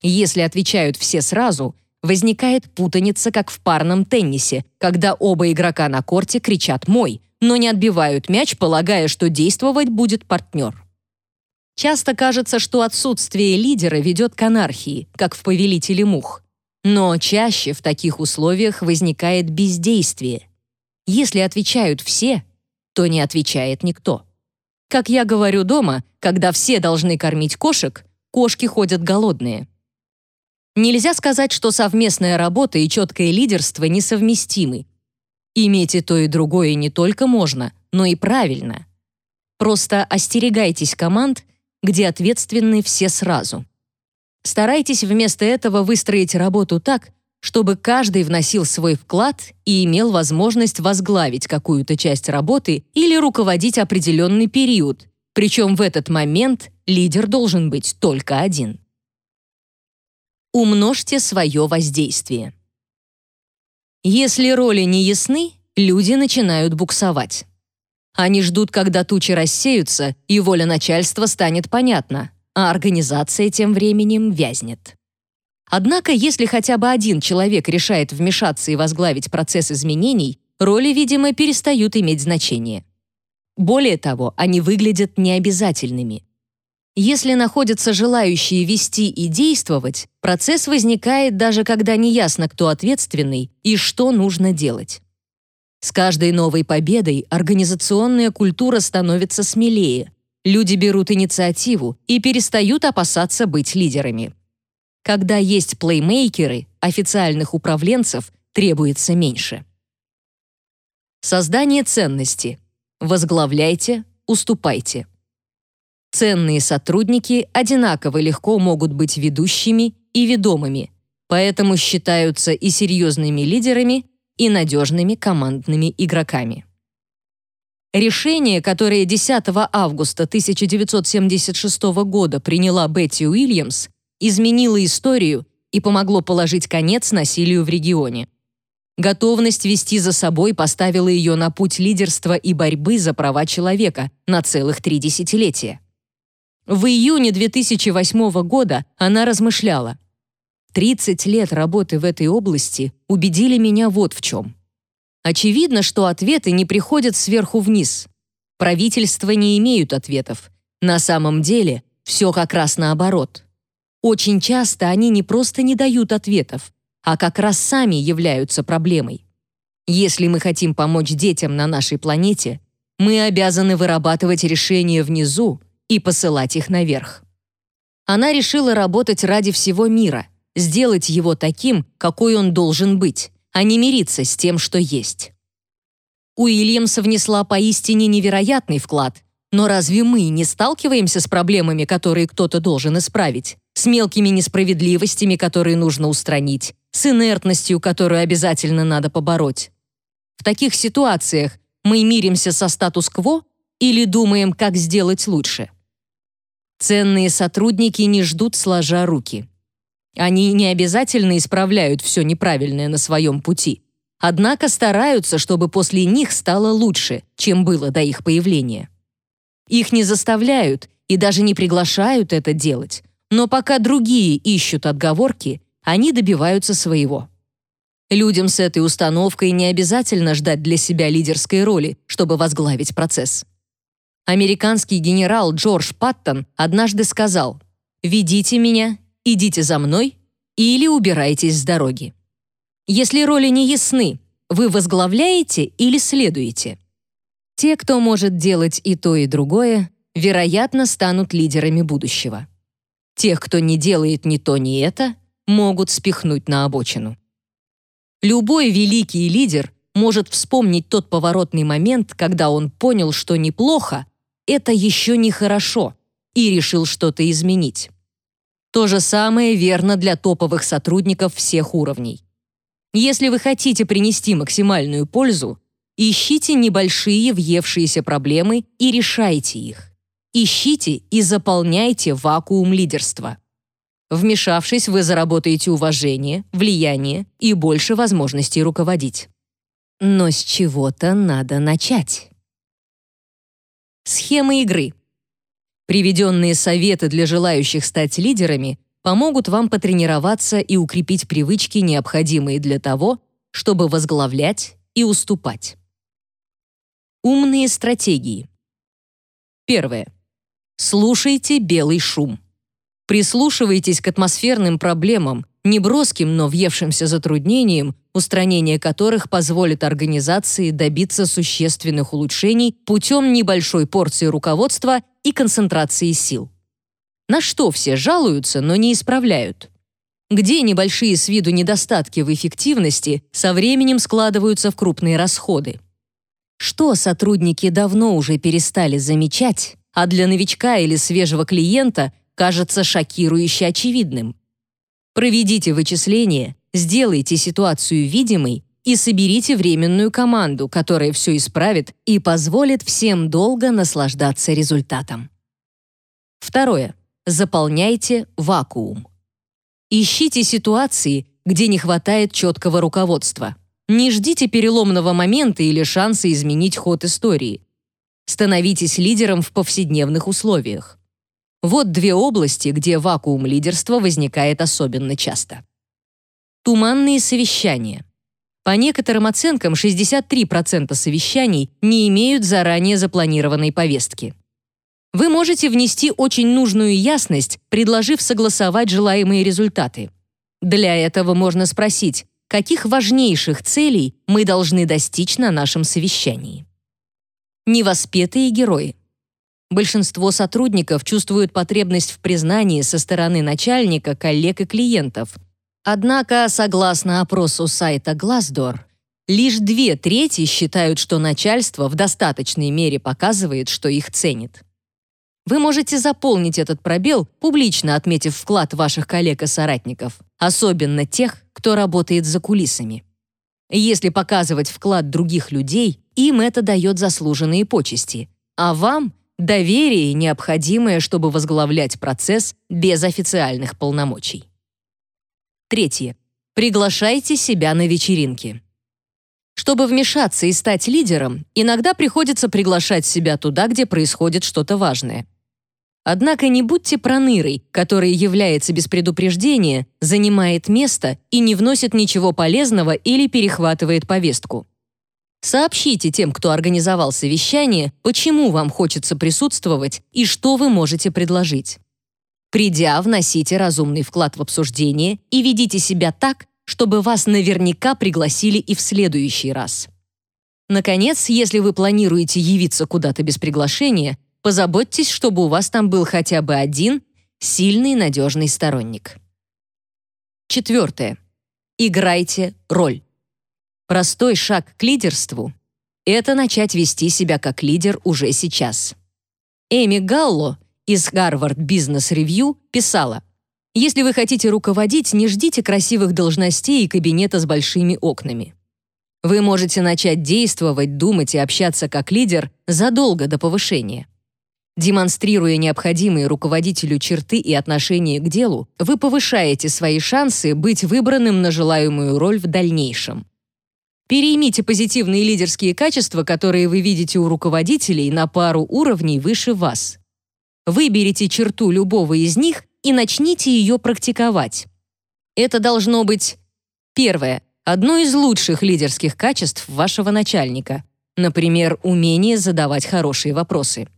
Если отвечают все сразу, возникает путаница, как в парном теннисе, когда оба игрока на корте кричат «мой», но не отбивают мяч, полагая, что действовать будет партнер. Часто кажется, что отсутствие лидера ведет к анархии, как в «Повелителе мух». Но чаще в таких условиях возникает бездействие. Если отвечают все, то не отвечает никто. Как я говорю дома, когда все должны кормить кошек, кошки ходят голодные. Нельзя сказать, что совместная работа и четкое лидерство несовместимы. Иметь и то, и другое не только можно, но и правильно. Просто остерегайтесь команд, где ответственны все сразу. Старайтесь вместо этого выстроить работу так, чтобы каждый вносил свой вклад и имел возможность возглавить какую-то часть работы или руководить определенный период, причем в этот момент лидер должен быть только один. Умножьте свое воздействие. Если роли не ясны, люди начинают буксовать. Они ждут, когда тучи рассеются, и воля начальства станет понятна, а организация тем временем вязнет. Однако, если хотя бы один человек решает вмешаться и возглавить процесс изменений, роли, видимо, перестают иметь значение. Более того, они выглядят необязательными. Если находятся желающие вести и действовать, процесс возникает даже когда неясно, кто ответственный и что нужно делать. С каждой новой победой организационная культура становится смелее. Люди берут инициативу и перестают опасаться быть лидерами. Когда есть плеймейкеры, официальных управленцев требуется меньше. Создание ценности. Возглавляйте, уступайте. Ценные сотрудники одинаково легко могут быть ведущими и ведомыми, поэтому считаются и серьезными лидерами, и надежными командными игроками. Решение, которое 10 августа 1976 года приняла Бетти Уильямс, изменило историю и помогло положить конец насилию в регионе. Готовность вести за собой поставила ее на путь лидерства и борьбы за права человека на целых три десятилетия. В июне 2008 года она размышляла. 30 лет работы в этой области убедили меня вот в чем. Очевидно, что ответы не приходят сверху вниз. Правительства не имеют ответов. На самом деле все как раз наоборот. Очень часто они не просто не дают ответов, а как раз сами являются проблемой. Если мы хотим помочь детям на нашей планете, мы обязаны вырабатывать решения внизу, и посылать их наверх. Она решила работать ради всего мира, сделать его таким, какой он должен быть, а не мириться с тем, что есть. Уильямс внесла поистине невероятный вклад, но разве мы не сталкиваемся с проблемами, которые кто-то должен исправить, с мелкими несправедливостями, которые нужно устранить, с инертностью, которую обязательно надо побороть? В таких ситуациях мы миримся со статус-кво или думаем, как сделать лучше? Ценные сотрудники не ждут сложа руки. Они не обязательно исправляют все неправильное на своем пути, однако стараются, чтобы после них стало лучше, чем было до их появления. Их не заставляют и даже не приглашают это делать, но пока другие ищут отговорки, они добиваются своего. Людям с этой установкой не обязательно ждать для себя лидерской роли, чтобы возглавить процесс. Американский генерал Джордж Паттон однажды сказал «Ведите меня, идите за мной или убирайтесь с дороги». Если роли не ясны, вы возглавляете или следуете? Те, кто может делать и то, и другое, вероятно, станут лидерами будущего. Тех, кто не делает ни то, ни это, могут спихнуть на обочину. Любой великий лидер может вспомнить тот поворотный момент, когда он понял, что неплохо, это еще не хорошо, и решил что-то изменить. То же самое верно для топовых сотрудников всех уровней. Если вы хотите принести максимальную пользу, ищите небольшие въевшиеся проблемы и решайте их. Ищите и заполняйте вакуум лидерства. Вмешавшись, вы заработаете уважение, влияние и больше возможностей руководить. Но с чего-то надо начать. Схема игры. Приведенные советы для желающих стать лидерами помогут вам потренироваться и укрепить привычки, необходимые для того, чтобы возглавлять и уступать. Умные стратегии. Первое. Слушайте белый шум. Прислушивайтесь к атмосферным проблемам, неброским, но въевшимся затруднениям, устранение которых позволит организации добиться существенных улучшений путем небольшой порции руководства и концентрации сил. На что все жалуются, но не исправляют? Где небольшие с виду недостатки в эффективности со временем складываются в крупные расходы? Что сотрудники давно уже перестали замечать, а для новичка или свежего клиента кажется шокирующе очевидным? Проведите вычисления, сделайте ситуацию видимой и соберите временную команду, которая все исправит и позволит всем долго наслаждаться результатом. Второе. Заполняйте вакуум. Ищите ситуации, где не хватает четкого руководства. Не ждите переломного момента или шанса изменить ход истории. Становитесь лидером в повседневных условиях. Вот две области, где вакуум лидерства возникает особенно часто. Туманные совещания. По некоторым оценкам, 63% совещаний не имеют заранее запланированной повестки. Вы можете внести очень нужную ясность, предложив согласовать желаемые результаты. Для этого можно спросить, каких важнейших целей мы должны достичь на нашем совещании. Невоспетые герои. Большинство сотрудников чувствуют потребность в признании со стороны начальника, коллег и клиентов. Однако, согласно опросу сайта Glassdoor, лишь две трети считают, что начальство в достаточной мере показывает, что их ценит. Вы можете заполнить этот пробел, публично отметив вклад ваших коллег и соратников, особенно тех, кто работает за кулисами. Если показывать вклад других людей, им это дает заслуженные почести, а вам Доверие, необходимое, чтобы возглавлять процесс без официальных полномочий. Третье. Приглашайте себя на вечеринки. Чтобы вмешаться и стать лидером, иногда приходится приглашать себя туда, где происходит что-то важное. Однако не будьте пронырой, который является без предупреждения, занимает место и не вносит ничего полезного или перехватывает повестку. Сообщите тем, кто организовал совещание, почему вам хочется присутствовать и что вы можете предложить. Придя, вносите разумный вклад в обсуждение и ведите себя так, чтобы вас наверняка пригласили и в следующий раз. Наконец, если вы планируете явиться куда-то без приглашения, позаботьтесь, чтобы у вас там был хотя бы один сильный надежный сторонник. Четвертое. Играйте роль. Простой шаг к лидерству — это начать вести себя как лидер уже сейчас. Эми Галло из Harvard Business Review писала, «Если вы хотите руководить, не ждите красивых должностей и кабинета с большими окнами. Вы можете начать действовать, думать и общаться как лидер задолго до повышения. Демонстрируя необходимые руководителю черты и отношения к делу, вы повышаете свои шансы быть выбранным на желаемую роль в дальнейшем. Переймите позитивные лидерские качества, которые вы видите у руководителей на пару уровней выше вас. Выберите черту любого из них и начните ее практиковать. Это должно быть первое одно из лучших лидерских качеств вашего начальника. Например, умение задавать хорошие вопросы.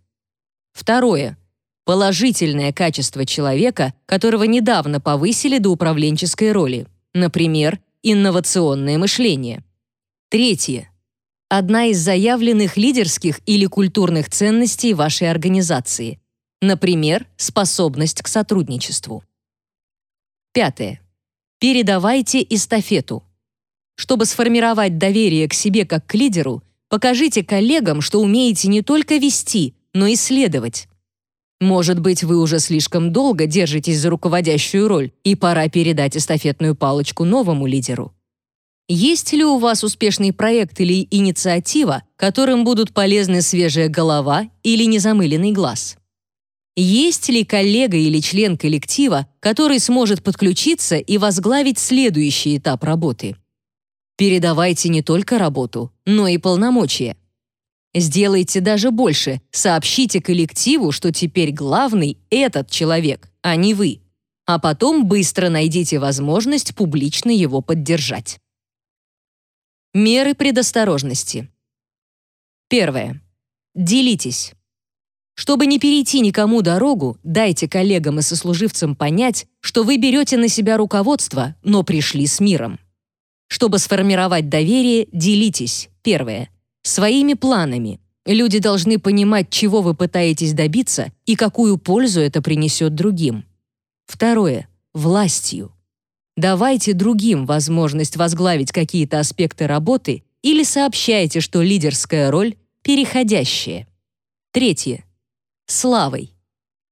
Второе положительное качество человека, которого недавно повысили до управленческой роли. Например, инновационное мышление. Третье. Одна из заявленных лидерских или культурных ценностей вашей организации. Например, способность к сотрудничеству. Пятое. Передавайте эстафету. Чтобы сформировать доверие к себе как к лидеру, покажите коллегам, что умеете не только вести, но и следовать. Может быть, вы уже слишком долго держитесь за руководящую роль, и пора передать эстафетную палочку новому лидеру. Есть ли у вас успешный проект или инициатива, которым будут полезны свежая голова или незамыленный глаз? Есть ли коллега или член коллектива, который сможет подключиться и возглавить следующий этап работы? Передавайте не только работу, но и полномочия. Сделайте даже больше, сообщите коллективу, что теперь главный этот человек, а не вы. А потом быстро найдите возможность публично его поддержать. Меры предосторожности. Первое. Делитесь. Чтобы не перейти никому дорогу, дайте коллегам и сослуживцам понять, что вы берете на себя руководство, но пришли с миром. Чтобы сформировать доверие, делитесь. Первое. Своими планами. Люди должны понимать, чего вы пытаетесь добиться и какую пользу это принесет другим. Второе. Властью. Давайте другим возможность возглавить какие-то аспекты работы или сообщайте, что лидерская роль переходящая. Третье славой.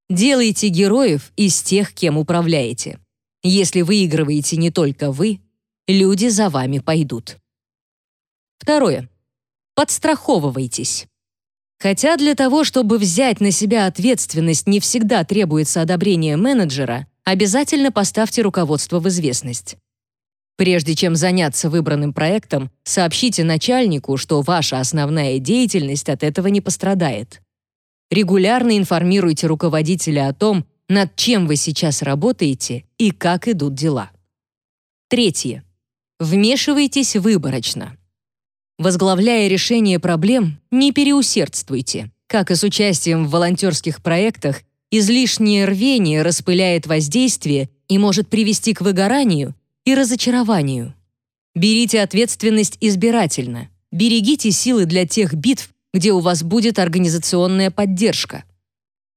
Делайте героев из тех, кем управляете. Если выигрываете не только вы, люди за вами пойдут. Второе. Подстраховывайтесь. Хотя для того, чтобы взять на себя ответственность, не всегда требуется одобрение менеджера, обязательно поставьте руководство в известность. Прежде чем заняться выбранным проектом, сообщите начальнику, что ваша основная деятельность от этого не пострадает. Регулярно информируйте руководителя о том, над чем вы сейчас работаете и как идут дела. Третье. Вмешивайтесь выборочно. Возглавляя решение проблем, не переусердствуйте. Как и с участием в волонтерских проектах, излишнее рвение распыляет воздействие и может привести к выгоранию и разочарованию. Берите ответственность избирательно. Берегите силы для тех битв, где у вас будет организационная поддержка.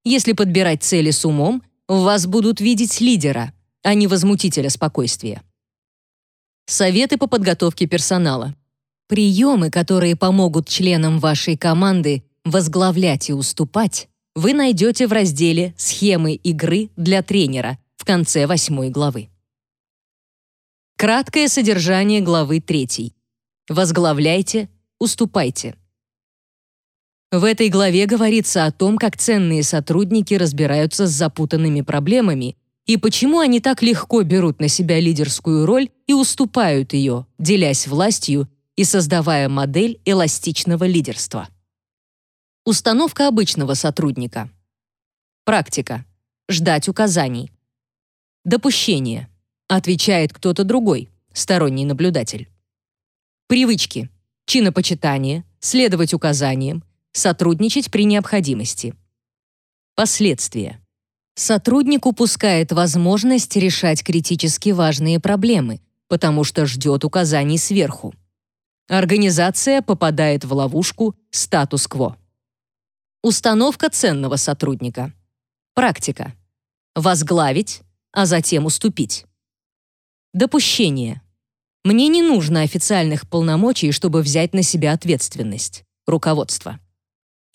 Если подбирать цели с умом, в вас будут видеть лидера, а не возмутителя спокойствия. Советы по подготовке персонала. Приемы, которые помогут членам вашей команды возглавлять и уступать, вы найдете в разделе «Схемы игры для тренера» в конце восьмой главы. Краткое содержание главы 3. Возглавляйте, уступайте. В этой главе говорится о том, как ценные сотрудники разбираются с запутанными проблемами и почему они так легко берут на себя лидерскую роль и уступают ее, делясь властью и создавая модель эластичного лидерства. Установка обычного сотрудника. Практика. Ждать указаний. Допущение. Отвечает кто-то другой, сторонний наблюдатель. Привычки. Чинопочитание, следовать указаниям, Сотрудничать при необходимости. Последствия. Сотрудник упускает возможность решать критически важные проблемы, потому что ждет указаний сверху. Организация попадает в ловушку статус-кво. Установка ценного сотрудника. Практика. Возглавить, а затем уступить. Допущение. Мне не нужно официальных полномочий, чтобы взять на себя ответственность. Руководство.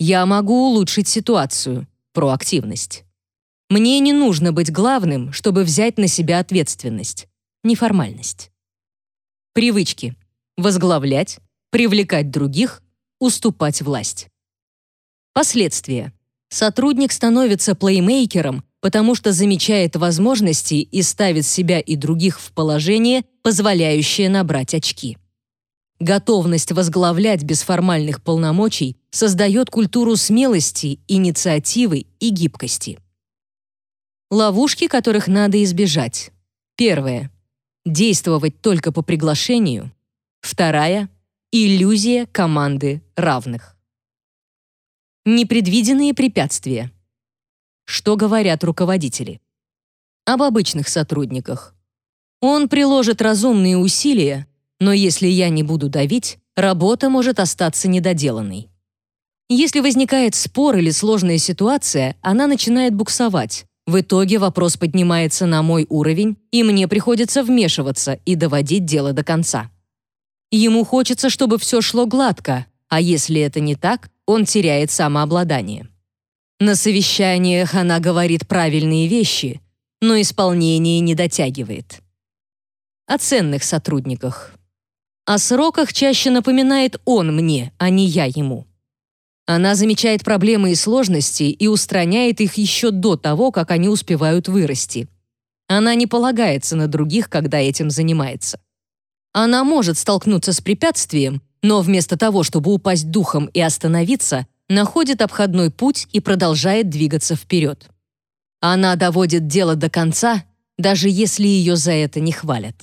Я могу улучшить ситуацию. Проактивность. Мне не нужно быть главным, чтобы взять на себя ответственность. Неформальность. Привычки. Возглавлять, привлекать других, уступать власть. Последствия. Сотрудник становится плеймейкером, потому что замечает возможности и ставит себя и других в положение, позволяющее набрать очки. Готовность возглавлять без формальных полномочий создает культуру смелости, инициативы и гибкости. Ловушки, которых надо избежать. Первое. Действовать только по приглашению. Вторая. Иллюзия команды равных. Непредвиденные препятствия. Что говорят руководители? Об обычных сотрудниках. Он приложит разумные усилия, но если я не буду давить, работа может остаться недоделанной. Если возникает спор или сложная ситуация, она начинает буксовать. В итоге вопрос поднимается на мой уровень, и мне приходится вмешиваться и доводить дело до конца. Ему хочется, чтобы все шло гладко, а если это не так, он теряет самообладание. На совещаниях она говорит правильные вещи, но исполнение не дотягивает. О ценных сотрудниках. О сроках чаще напоминает он мне, а не я ему. Она замечает проблемы и сложности и устраняет их еще до того, как они успевают вырасти. Она не полагается на других, когда этим занимается. Она может столкнуться с препятствием, но вместо того, чтобы упасть духом и остановиться, находит обходной путь и продолжает двигаться вперед. Она доводит дело до конца, даже если ее за это не хвалят.